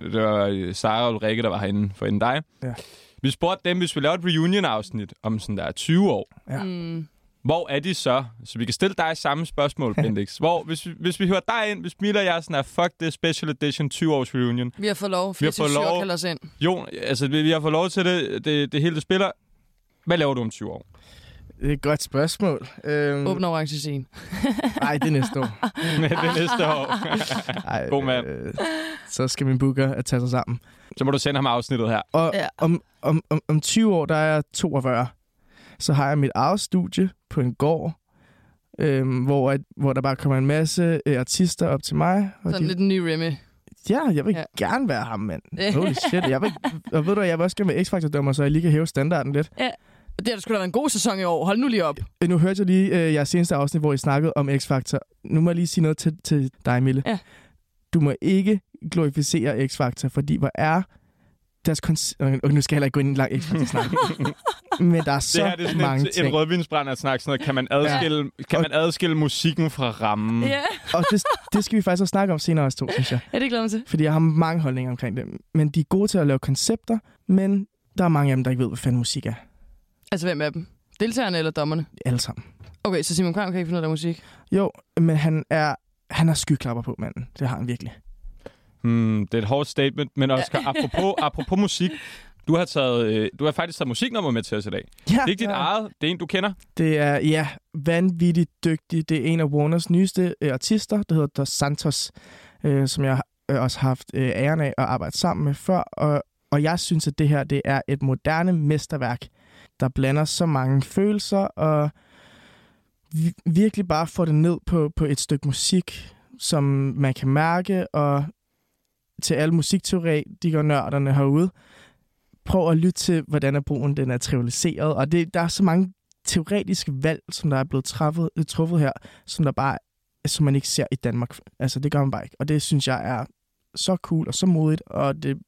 det var øh, Sara og Ulrike, der var herinde for inden dig. Ja. Vi spurgte dem, hvis vi laver et reunion-afsnit om sådan der 20 år. Ja. Mm. Hvor er de så? Så vi kan stille dig samme spørgsmål, Bendix. Hvor, hvis, vi, hvis vi hører dig ind, hvis Mila og jeg er sådan her, fuck det special edition 20 års reunion. Vi har fået lov. Vi har fået 24 lov. kalder os ind. Jo, altså vi, vi har fået lov til det, det, det hele det spiller. Hvad laver du om 20 år? Det er et godt spørgsmål. Øhm, Åbn orange scene. Ej, det er næste år. Det næste år. Ej, God mand. Øh, så skal min booker at tage sig sammen. Så må du sende ham afsnittet her. Og Ja. ja. om, om, om, om 20 år, der er jeg 42. Så har jeg mit eget studie på en gård, øhm, hvor, at, hvor der bare kommer en masse øh, artister op til mig. Og Sådan de, lidt en ny Remy. Ja, jeg vil Ja. ja. gerne være ham, mand. Holy shit. Jeg vil, og ved du, jeg vil også gerne være X-Factor-dommer, så jeg lige kan hæve standarden lidt. Og det har da sgu da været en god sæson i år. Hold nu lige op. Øh, Nu hørte jeg lige øh, jeres seneste afsnit, hvor I snakkede om X-Factor. Nu må jeg lige sige noget til, til dig, Mille. Ja. Du må ikke glorificere X-Factor, fordi hvor er deres kons- Og nu skal jeg heller ikke gå ind i en lang X-Factor-snak. Men der er så det her det er sådan mange en, ting. en rødvinsbrænder snak. Sådan noget. Kan, man adskille, ja. kan man adskille musikken fra rammen? Ja, Og det, det skal vi faktisk også snakke om senere også to, synes jeg. ja det glæder mig til. Fordi jeg har mange holdninger omkring det. Men de er gode til at lave koncepter, men der er mange af dem, der ikke ved, hvad fanden musik er. Altså, hvem er dem? Deltagerne eller dommerne? Alle sammen. Okay, så Simon Kvam kan ikke finde ud af musik. Jo, men han er, han har skyklapper på, manden. Det har han virkelig. Hmm, det er et hårdt statement, men Oscar, apropos, apropos musik, du har, taget, øh, du har faktisk taget musiknummer med til os i dag. Ja, Det er ikke dit ja. eget, det er en, du kender. Det er, ja, vanvittigt dygtig. Det er en af Warners nyeste øh, artister, der hedder Dos Santos, øh, som jeg øh, også har haft øh, æren af at arbejde sammen med før. Og, og jeg synes, at det her det er et moderne mesterværk, der blander så mange følelser og vi- virkelig bare får det ned på, på et stykke musik, som man kan mærke, og til alle musikteoretikere nørderne herude, prøv at lytte til, hvordan er broen den er trivialiseret, og det, der er så mange teoretiske valg, som der er blevet træffet, øh, truffet her, som der bare som man ikke ser i Danmark. Altså, det gør man bare ikke. Og det synes jeg er så cool og så modigt, og det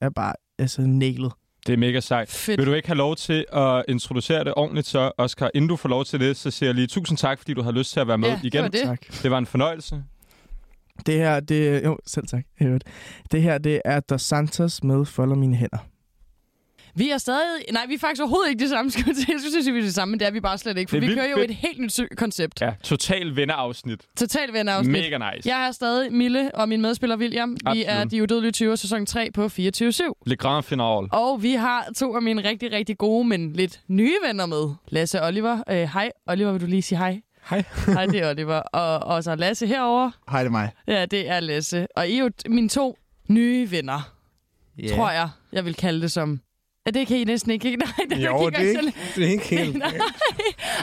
er bare altså nailet. Det er mega sejt. Fedt. Vil du ikke have lov til at introducere det ordentligt så, Oscar? Inden du får lov til det, så siger jeg lige tusind tak, fordi du har lyst til at være med Ja, det igen. var det. Tak. det var en fornøjelse. Det her, det jo, selv tak. Det her, det er Dos Santos med Folder mine hænder. Vi er stadig... Nej, vi er faktisk overhovedet ikke det samme. Jeg synes, vi er det samme, men det er vi bare slet ikke. For vi kører jo fedt. et helt nyt koncept. Ja, total vennerafsnit. Total venner Mega nice. Jeg er stadig Mille og min medspiller William. Vi Absolut. er De Udødelige 20 sæson 3 på 24-7. Le Grand Final. Og vi har to af mine rigtig, rigtig gode, men lidt nye venner med. Lasse og Oliver. Øh, Hej, Oliver, vil du lige sige hej? Hej. Hej, det er Oliver. Og, og så Lasse herover. Hej, det er mig. Ja, det er Lasse. Og I er jo mine to nye venner, Yeah. tror jeg, jeg vil kalde det som. Ja, det kan I næsten ikke. Nej, det Jo, det er ikke, sådan- det er ikke helt... Nej.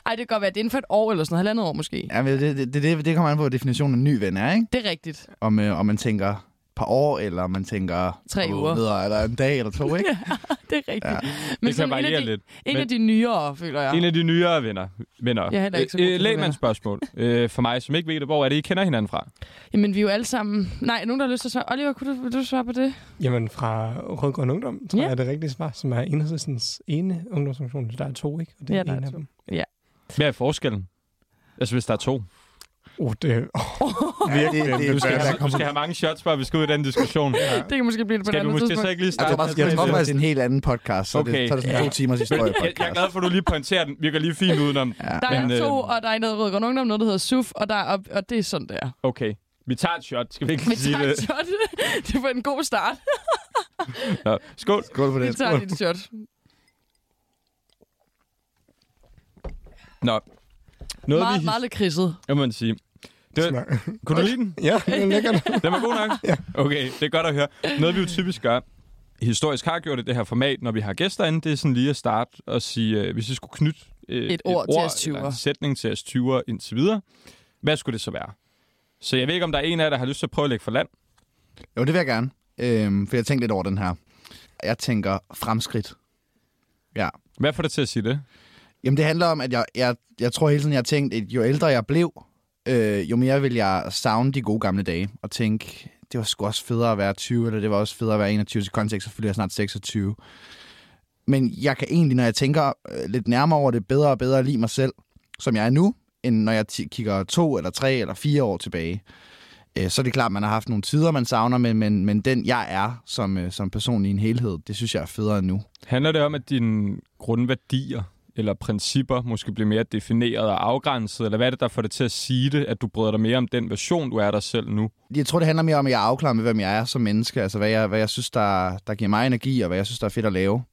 Ej, det kan godt være, det er inden for et år eller sådan noget, halvandet år måske. Ja, men det, det, det, det kommer an på, hvad definitionen af ny ven er, ikke? Det er rigtigt. Om, øh, om man tænker par år, eller man tænker... Tre uger. Videre, eller en dag eller to, ikke? Det er rigtigt. Ja. Ja. Det kan sådan en af variere de- lidt. En Men- af de nyere, føler jeg. En af de nyere venner. venner. Jeg er ikke så til øh, det Lægmandsspørgsmål øh, for mig, som ikke ved det. Hvor er det, I kender hinanden fra? Jamen, vi er jo alle sammen... Nej, nogen, der har lyst til at svare. Oliver, kunne du, vil du svare på det? Jamen, fra Rødgrøn Ungdom, tror Ja. jeg, er det rigtige svar, som er enhedslistens ene ungdomsorganisation. Der er to, ikke? Og det Ja, er der en er af to. dem. Hvad er forskellen? Altså, hvis der er to. Oh, det, oh, Virkelig, det, det, Du skal, have, du skal have mange shots, for at vi skal ud i den diskussion. Det kan måske blive det på Skal et du andet måske så tidspunkt. ikke lige jeg starte? tror, med- jeg tror faktisk, det er en helt anden podcast, så, Okay. det, så er det sådan Ja. to timers historie jeg, jeg er glad for, at du lige pointerer den. Virker lige fint udenom. Ja. Der er Men, øh, to, og der er noget rød ungdom, noget, der hedder SUF, og, der er, og, og det er sådan, det er. Okay. Vi tager et shot. Skal vi ikke Vi sige tager det? et shot. Det var en god start. Nå, skål. Skål for Vi det. tager et shot. Nå. Noget, Meget, vi meget lidt kridset. Jeg må man sige. Det var, kunne du lide den? Ja, det er lækkert. Den var god nok? Ja. Okay, det er godt at høre. Noget, vi jo typisk gør, historisk har gjort i det her format, når vi har gæster inde, det er sådan lige at starte og sige, øh, hvis vi skulle knytte øh, Et ord til os eller en 20'er. sætning til os 20'er indtil videre, hvad skulle det så være? Så jeg ved ikke, om der er en af jer, der har lyst til at prøve at lægge for land. Jo, det vil jeg gerne. Øhm, for jeg tænkte lidt over den her. Jeg tænker fremskridt. Ja. Hvad får det til at sige det? Jamen, det handler om, at jeg, jeg, jeg tror hele tiden, jeg har tænkt, at jo ældre jeg blev, øh, jo mere vil jeg savne de gode gamle dage. Og tænke, det var sgu også federe at være 20, eller det var også federe at være 21 til kontekst, selvfølgelig er jeg snart 26. Men jeg kan egentlig, når jeg tænker øh, lidt nærmere over det, bedre og bedre lide mig selv, som jeg er nu, end når jeg kigger to eller tre eller fire år tilbage. Øh, så er det klart, at man har haft nogle tider, man savner, men, men, men den jeg er som, øh, som person i en helhed, det synes jeg er federe end nu. Handler det om, at dine grundværdier eller principper måske bliver mere defineret og afgrænset, eller hvad er det, der får det til at sige det, at du bryder dig mere om den version, du er dig selv nu? Jeg tror, det handler mere om, at jeg er afklaret med, hvem jeg er som menneske. Altså, hvad jeg, hvad jeg synes, der, der giver mig energi, og hvad jeg synes, der er fedt at lave.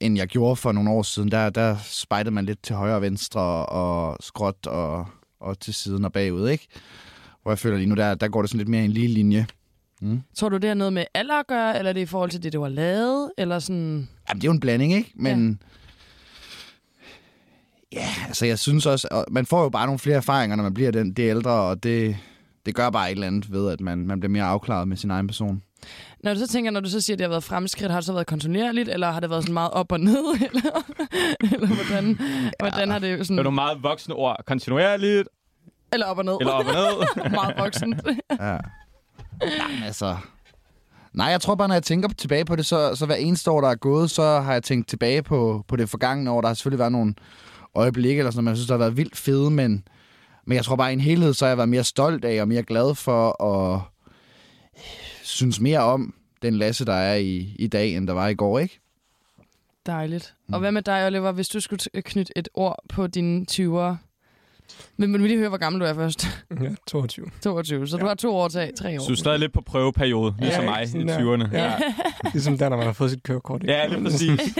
End jeg gjorde for nogle år siden. Der, der spejder man lidt til højre og venstre, og skråt og, og til siden og bagud, ikke? Hvor jeg føler lige nu, der, der går det sådan lidt mere i en lige linje. Mm. Tror du, det har noget med alder at gøre, eller er det i forhold til det, du har lavet? Eller sådan... Jamen, det er jo en blanding, ikke? Men... Ja, altså jeg synes også, og man får jo bare nogle flere erfaringer, når man bliver den, det ældre, og det, det gør bare et eller andet ved, at man, man bliver mere afklaret med sin egen person. Når du så tænker, når du så siger, at det har været fremskridt, har det så været kontinuerligt, eller har det været sådan meget op og ned? Eller, eller hvordan, hvordan har det Det er sådan... nogle meget voksne ord. Kontinuerligt, Eller op og ned. eller op og ned. meget voksent. Ja. Jamen, altså... Nej, jeg tror bare, når jeg tænker tilbage på det, så, så hver eneste år, der er gået, så har jeg tænkt tilbage på, på det forgangne år. Der har selvfølgelig været nogle øjeblikke, eller sådan, noget, man synes, der har været vildt fede, men, men jeg tror bare, i en helhed, så har jeg været mere stolt af og mere glad for at synes mere om den Lasse, der er i, i dag, end der var i går, ikke? Dejligt. Og hvad med dig, Oliver, hvis du skulle knytte et ord på dine 20'ere? Men men vi lige høre, hvor gammel du er først. Ja, 22. 22. Så du har to år til tre år. Så du er stadig lidt på prøveperiode, ligesom Ja, mig i sådan der. 20'erne. Ja. Ligesom der, når man har fået sit kørekort. ikke? Ja, lige præcis.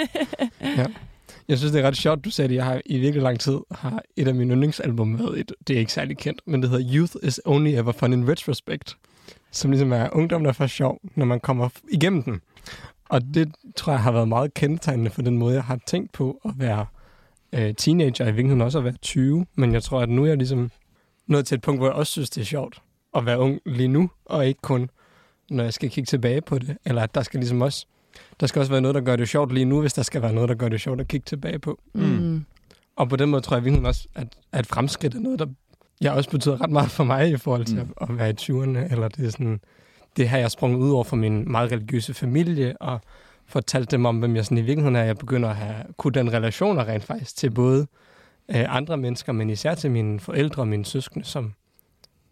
Jeg synes, det er ret sjovt, du sagde det. Jeg har i virkelig lang tid har et af mine yndlingsalbum været et, det er ikke særlig kendt, men det hedder Youth is Only Ever Fun in Retrospect, som ligesom er ungdom, der er for sjov, når man kommer igennem den. Og det tror jeg har været meget kendetegnende for den måde, jeg har tænkt på at være øh, teenager, i virkeligheden også at være 20. Men jeg tror, at nu er jeg ligesom nået til et punkt, hvor jeg også synes, det er sjovt at være ung lige nu, og ikke kun, når jeg skal kigge tilbage på det. Eller at der skal ligesom også der skal også være noget, der gør det sjovt lige nu, hvis der skal være noget, der gør det sjovt at kigge tilbage på. Mm. Og på den måde tror jeg virkelig også, at, at fremskridt er noget, der jeg også betyder ret meget for mig i forhold til Mm. at, at være i 20'erne. Eller det er sådan, det har jeg sprunget ud over fra min meget religiøse familie, og fortalt dem om, hvem jeg sådan i virkeligheden er. Jeg begynder at have, kunne den relationer rent faktisk til både øh, andre mennesker, men især til mine forældre og mine søskende, som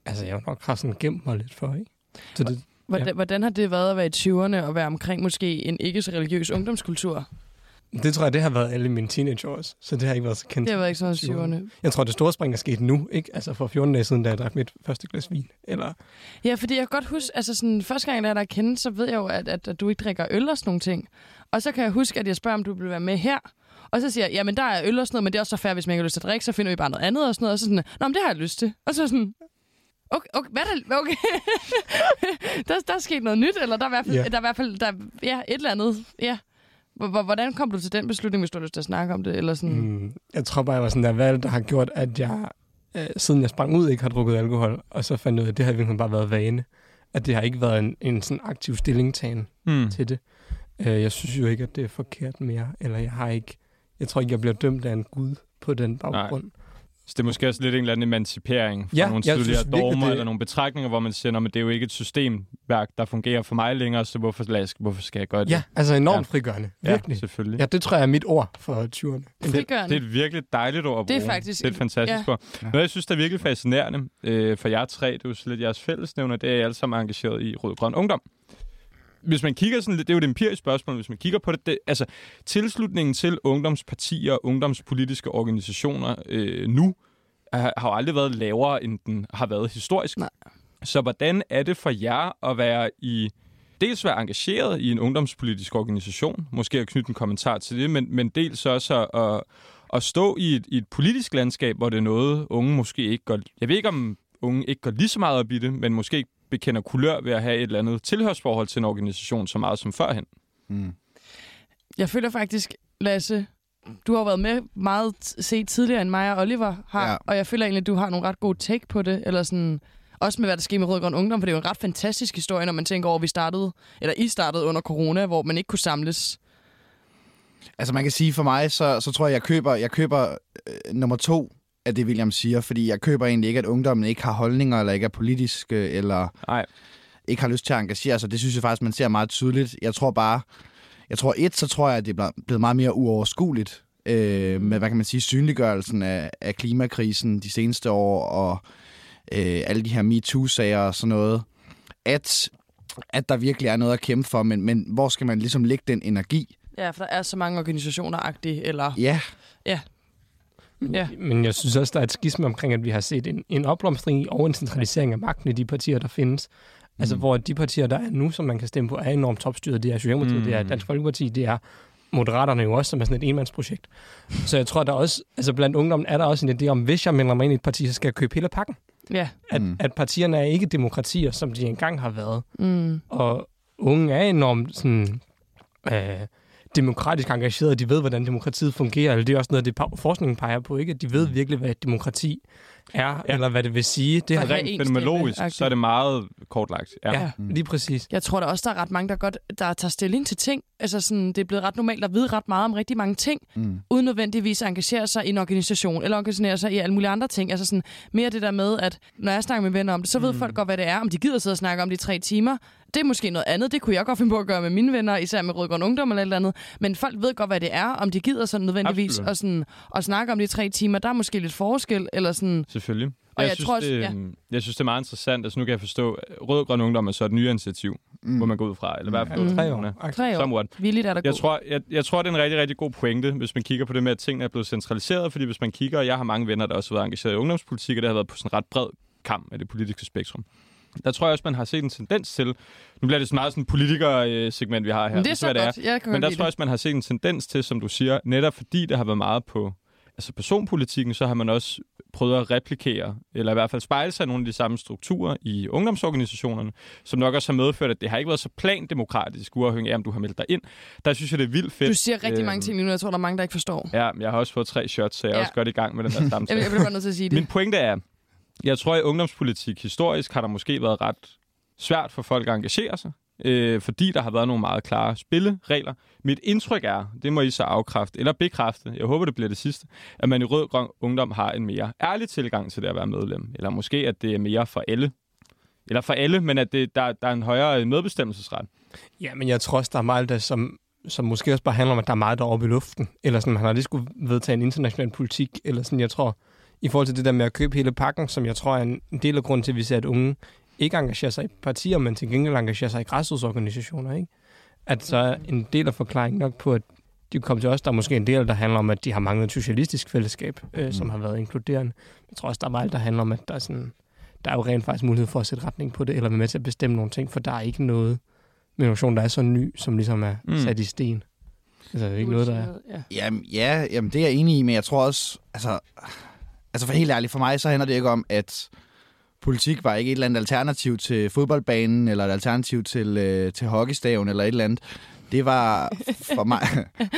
altså, jeg jo nok har sådan gemt mig lidt for. Ikke? Så det, Hvordan, hvordan har det været at være i 20'erne og være omkring måske en ikke så religiøs ungdomskultur? det tror jeg, det har været alle mine teenageår også, så det har ikke været så kendt. Det har været ikke sådan i 20'erne. Jeg tror, det store spring er sket nu, ikke? Altså for 14 dage siden, da jeg drak mit første glas vin. Eller, Ja, fordi jeg kan godt huske, altså sådan, første gang, jeg lærte dig kende, så ved jeg jo, at, at, at du ikke drikker øl og sådan nogle ting. Og så kan jeg huske, at jeg spørger, om du vil være med her. Og så siger jeg, jamen der er øl og sådan noget, men det er også så fair, hvis man ikke har lyst til at drikke, så finder vi bare noget andet og sådan noget. Og så sådan, nå, men det har jeg lyst til. Og så sådan, okay, okay hvad er der, okay. der, der er sket noget nyt, eller der er i hvert fald, Ja. der er i hvert fald der, ja, et eller andet, ja. Hvordan kom du til den beslutning, hvis du har lyst til at snakke om det? Eller sådan? Mm, jeg tror bare, jeg var sådan der valg, der har gjort, at jeg, øh, siden jeg sprang ud, ikke har drukket alkohol. Og så fandt jeg ud af, at det har virkelig bare været vane. At det har ikke været en, en sådan aktiv stillingtagen Hmm. til det. Øh, jeg synes jo ikke, at det er forkert mere. Eller jeg har ikke... Jeg tror ikke, jeg bliver dømt af en gud på den baggrund. Så det er måske også lidt en eller anden emancipering fra Ja, nogle tidligere synes virkelig, dogmer det- eller nogle betragtninger, hvor man siger, "Nå, men det er jo ikke et systemværk, der fungerer for mig længere, så hvorfor, lad jeg- hvorfor skal jeg gøre det? Ja, altså enormt Ja. frigørende. ja Virkelig. selvfølgelig. Ja, det tror jeg er mit ord for 20'erne. Frigørende. Det er et virkelig dejligt ord at Det er bruge. faktisk det er et fantastisk ja. ord. Noget, jeg synes, der er virkelig fascinerende øh, for jer tre, det er jo så lidt jeres fællesnævner, det er I alle sammen engageret i Rød Grøn Ungdom. Hvis man kigger sådan lidt, det er jo et empirisk spørgsmål, hvis man kigger på det, det altså tilslutningen til ungdomspartier og ungdomspolitiske organisationer øh, nu, har har jo aldrig været lavere, end den har været historisk. Nej. Så hvordan er det for jer at være i dels være engageret i en ungdomspolitisk organisation, måske at knytte en kommentar til det, men, men dels også at, at, at stå i et, i et politisk landskab, hvor det er noget, unge måske ikke går... Jeg ved ikke, om unge ikke går lige så meget op i det, men måske ikke bekender kulør ved at have et eller andet tilhørsforhold til en organisation så meget som førhen. Mm. Jeg føler faktisk, Lasse, du har været med meget set tidligere end mig og Oliver har, Ja. og jeg føler egentlig, at du har nogle ret gode take på det, eller sådan, også med, hvad der sker med Rød Grøn Ungdom, for det er jo en ret fantastisk historie, når man tænker over, at vi startede, eller I startede under corona, hvor man ikke kunne samles. Altså man kan sige for mig, så, så tror jeg, jeg køber, jeg køber øh, nummer to af det, William siger, fordi jeg køber egentlig ikke, at ungdommen ikke har holdninger, eller ikke er politiske, eller Nej. ikke har lyst til at engagere sig. Det synes jeg faktisk, man ser meget tydeligt. Jeg tror bare, jeg tror et, så tror jeg, at det er blevet- blevet meget mere uoverskueligt øh, med, hvad kan man sige, synliggørelsen af, af klimakrisen de seneste år, og øh, alle de her MeToo-sager og sådan noget, at, at der virkelig er noget at kæmpe for, men, men hvor skal man ligesom lægge den energi? Ja, for der er så mange organisationer-agtige, eller... Ja, Ja. Men jeg synes også, der er et skisme omkring, at vi har set en, en opblomstring og en centralisering af magten i de partier, der findes. Altså, Mm. hvor de partier, der er nu, som man kan stemme på, er enormt topstyret. Det er Socialdemokratiet, Mm. mm. det er Dansk Folkeparti, det er Moderaterne jo også, som er sådan et enmandsprojekt. Så jeg tror, der er også, altså blandt ungdommen er der også en idé om, hvis jeg melder mig ind i et parti, så skal jeg købe hele pakken. Ja. At, Mm. mm. at partierne er ikke demokratier, som de engang har været. Mm. Og unge er enormt sådan, øh, demokratisk engagerede. De ved, hvordan demokratiet fungerer. Eller det er også noget, det forskningen peger på. Ikke? At de ved virkelig, hvad et demokrati er, Ja. eller hvad det vil sige. Det have Rent en fænomenologisk, stemme, så er det meget kortlagt. Ja. ja, lige præcis. Jeg tror der også, der er ret mange, der godt der tager stilling til ting. Altså sådan, det er blevet ret normalt at vide ret meget om rigtig mange ting, Mm. uden nødvendigvis at engagere sig i en organisation, eller engagere sig i alle mulige andre ting. Altså sådan, mere det der med, at når jeg snakker med venner om det, så ved Mm. folk godt, hvad det er. Om de gider sidde og snakke om det i tre timer, det er måske noget andet. Det kunne jeg godt finde på at gøre med mine venner, især med Rødgrøn Ungdom eller et eller andet. Men folk ved godt, hvad det er, om de gider sådan nødvendigvis Absolut. og sådan, at snakke om det i tre timer. Der er måske lidt forskel, eller sådan... Selvfølgelig. Og jeg synes, tror også- det, ja. jeg synes, det er meget interessant. Altså, nu kan jeg forstå, at Rød Grøn Ungdom er så et nye initiativ, mm. Mm. hvor man går ud fra. Eller i hvert fald Mm. Tre år. Tre år. Somewhat. Villigt er der Jeg god. tror, jeg, jeg tror, det er en rigtig, rigtig god pointe, hvis man kigger på det med, at tingene er blevet centraliseret. Fordi hvis man kigger, og jeg har mange venner, der også har været engageret i ungdomspolitik, og det har været på sådan en ret bred kamp af det politiske spektrum. Der tror jeg også, man har set en tendens til... Nu bliver det meget sådan en politiker-segment, vi har her. Men det er så det godt. Jeg kan Men der tror jeg også, man har set en tendens til, som du siger, netop fordi det har været meget på altså personpolitikken, så har man også prøvet at replikere, eller i hvert fald spejle sig i nogle af de samme strukturer i ungdomsorganisationerne, som nok også har medført, at det har ikke været så plandemokratisk, uafhængig af, om du har meldt dig ind. Der synes jeg, det er vildt fedt. Du siger rigtig mange Øhm, ting lige nu, jeg tror, der er mange, der ikke forstår. Ja, jeg har også fået tre shots, så jeg er Ja. også godt i gang med den der samtale. jeg bliver godt nødt til at sige det. Min pointe er, jeg tror, at i ungdomspolitik historisk har der måske været ret svært for folk at engagere sig, øh, fordi der har været nogle meget klare spilleregler. Mit indtryk er, det må I så afkræfte eller bekræfte, jeg håber, det bliver det sidste, at man i Rød Grøn Ungdom har en mere ærlig tilgang til det at være medlem. Eller måske, at det er mere for alle. Eller for alle, men at det, der, der er en højere medbestemmelsesret. Ja, men jeg tror også, der er meget, der, som, som måske også bare handler om, at der er meget deroppe i luften. Eller sådan, man har lige skulle vedtage en international politik. Eller sådan, jeg tror, i forhold til det der med at købe hele pakken, som jeg tror er en del af grunden til, at vi ser, at unge ikke engagerer sig i partier, men til gengæld engagerer sig i græsrodsorganisationer, ikke? At så er en del af forklaringen nok på, at de kommer til os. Der er måske en del, der handler om, at de har manglet et socialistisk fællesskab, øh, som har været inkluderende. Jeg tror også, der er meget, der handler om, at der er, sådan, der er jo rent faktisk mulighed for at sætte retning på det, eller være med til at bestemme nogle ting, for der er ikke noget menstruation, der er så ny, som ligesom er Mm. mm. sat i sten. Altså, det er ikke noget, der er... Ja. Jamen, ja, jamen, det er jeg enig i, men jeg tror også, altså, altså for helt ærligt, for mig så handler det ikke om, at politik var ikke et eller andet alternativ til fodboldbanen, eller et alternativ til, øh, til hockeystaven, eller et eller andet. det var for mig...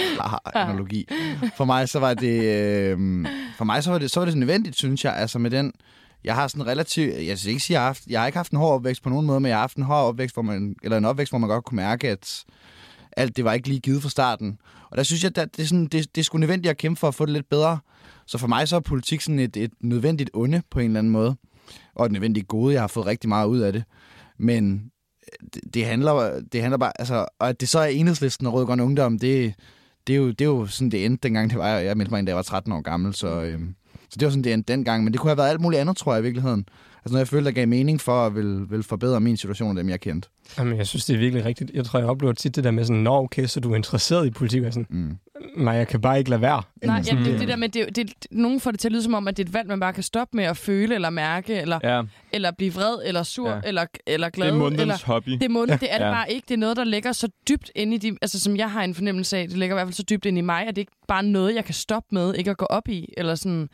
Analogi. For mig så var det... Øh, for mig så var det, så var det nødvendigt, synes jeg. Altså med den... Jeg har sådan relativt... Jeg skal ikke sige, jeg har, haft, jeg har ikke haft en hård opvækst på nogen måde, men jeg har haft en hård opvækst, hvor man, eller en opvækst, hvor man godt kunne mærke, at alt det var ikke lige givet fra starten. Og der synes jeg, at det er, sådan, det, det er sgu nødvendigt at kæmpe for at få det lidt bedre. Så for mig så er politik sådan et, et nødvendigt onde på en eller anden måde. Og et nødvendigt gode. Jeg har fået rigtig meget ud af det. Men øh, det, det, handler, det handler bare... Altså, og at det så er enhedslisten og Rødgrøn Ungdom, det, det, er jo, det er jo sådan, det endte dengang, det var, jeg meldte mig ind, da jeg var 13 år gammel. Så, øhm, så det var sådan, det endte dengang. Men det kunne have været alt muligt andet, tror jeg i virkeligheden. Altså noget, jeg følte, der gav mening for at vil, vil forbedre min situation, dem jeg kendte. Jamen, jeg synes, det er virkelig rigtigt. Jeg tror, jeg oplever tit det der med sådan, nå okay, så du er interesseret i politik, og sådan, Mm. nej, jeg kan bare ikke lade være. Nej, ja, det, det der med, det, det, nogen får det til at lyde som om, at det er et valg, man bare kan stoppe med at føle, eller mærke, eller, Ja, eller blive vred, eller sur, Ja. eller, eller glad. det er mundens eller, hobby. det er munden, det er det Ja. bare ikke. Det er noget, der ligger så dybt inde i de... Altså, som jeg har en fornemmelse af, det ligger i hvert fald så dybt inde i mig, at det ikke bare er noget, jeg kan stoppe med, ikke at gå op i, eller sådan...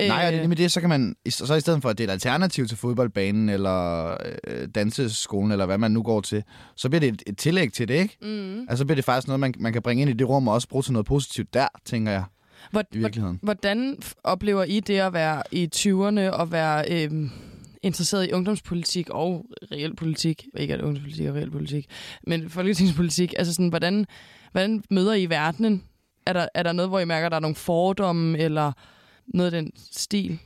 Nej, og det er nemlig det, så kan man, så i stedet for, at det er et alternativ til fodboldbanen, eller øh, danseskolen, eller hvad man nu går til, så bliver det et, et tillæg til det, ikke? Mm. Altså så bliver det faktisk noget, man, man kan bringe ind i det rum, og også bruge til noget positivt der, tænker jeg, Hvor, i virkeligheden. hvordan oplever I det at være i 20'erne og være øh, interesseret i ungdomspolitik og reel politik? Ikke at ungdomspolitik og reel politik, men folketingspolitik. Altså sådan, hvordan, hvordan møder I verdenen? Er der, er der noget, hvor I mærker, at der er nogle fordomme, eller noget af den stil?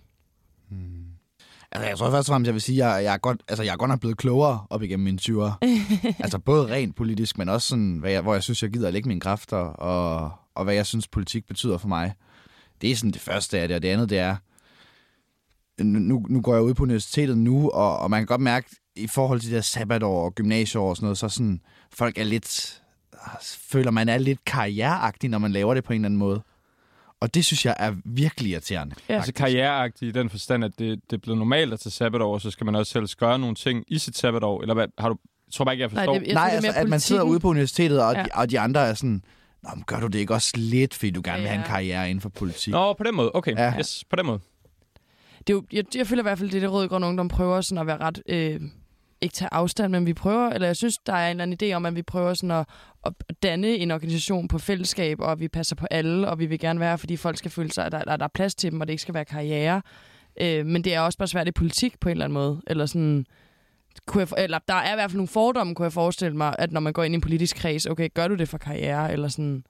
Altså, jeg tror først og fremmest, jeg vil sige, at jeg, jeg, er godt, altså, jeg er godt nok blevet klogere op igennem mine 20'er. altså både rent politisk, men også sådan, hvad jeg, hvor jeg synes, jeg gider at lægge mine kræfter, og, og hvad jeg synes, politik betyder for mig. Det er sådan det første af det, og det andet, det er, nu, nu går jeg ud på universitetet nu, og, og man kan godt mærke, i forhold til det der sabbatår og gymnasieår og sådan noget, så sådan, folk er lidt, føler man er lidt karriereagtig, når man laver det på en eller anden måde. Og det synes jeg er virkelig irriterende. Ja. Altså karriereagtigt i den forstand, at det, det er blevet normalt at tage sabbatår, så skal man også selv gøre nogle ting i sit sabbatår. Eller hvad, har du, jeg tror bare ikke, jeg Nej, forstår. det- jeg Nej, det altså, mere at man sidder ude på universitetet, og, Ja. de, og de andre er sådan, Nå, men gør du det ikke også lidt, fordi du gerne vil have en karriere inden for politik? Nå, på den måde. Okay, Ja. yes, på den måde. det er jo, jeg, jeg føler i hvert fald, det er det røde grønne ungdom prøver sådan at være ret... Øh, ikke tage afstand, men vi prøver, eller jeg synes, der er en eller anden idé om, at vi prøver sådan at, at danne en organisation på fællesskab, og vi passer på alle, og vi vil gerne være, fordi folk skal føle sig, at der, der, der er plads til dem, og det ikke skal være karriere. Øh, men det er også bare svært i politik på en eller anden måde. Eller sådan, kunne jeg, for- eller der er i hvert fald nogle fordomme, kunne jeg forestille mig, at når man går ind i en politisk kreds, okay, gør du det for karriere, eller sådan...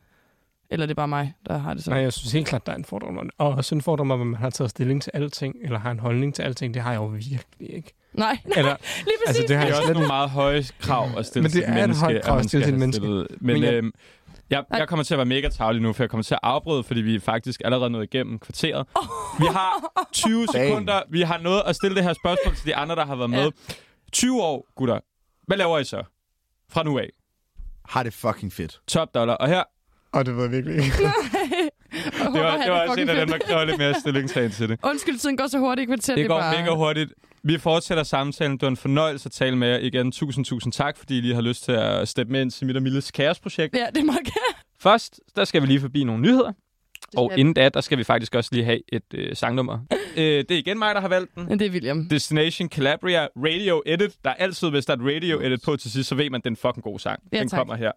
Eller er det bare mig, der har det sådan? Nej, jeg synes helt klart, der er en fordom. om det. Og også en fordom om, at man har taget stilling til alting, eller har en holdning til alting. Det har jeg jo virkelig ikke. Nej, nej, Eller, lige præcis. altså, det har Det er jeg også nogle meget høje krav at stille Men det til et er et menneske. højt krav at stille til menneske. stillet. Men, Men jeg- øhm, jeg, jeg kommer til at være mega tavlig nu, for jeg kommer til at afbryde, fordi vi er faktisk allerede nået igennem kvarteret. Vi har 20 Damn. sekunder. Vi har nået at stille det her spørgsmål til de andre, der har været med. 20 år, gutter. Hvad laver I så? Fra nu af. Har det fucking fedt. Top dollar. Og her, Og det ved jeg virkelig ikke. det var, det var også en af dem, der kræver lidt mere stillingtagen til det. Undskyld, tiden går så hurtigt, kvarter. Det går bare... mega hurtigt. Vi fortsætter samtalen. Det var en fornøjelse at tale med jer igen. Tusind, tusind tak, fordi I lige har lyst til at steppe med ind til mit og Milles kaosprojekt. Ja, det må jeg Først, der skal vi lige forbi nogle nyheder. Og inden da, der skal vi faktisk også lige have et øh, sangnummer. øh, det er igen mig, der har valgt den. Det er William. Destination Calabria Radio Edit. Der er altid, hvis der er et radio edit på til sidst, så ved man, at det er en fucking god sang. Ja, den tak. kommer her.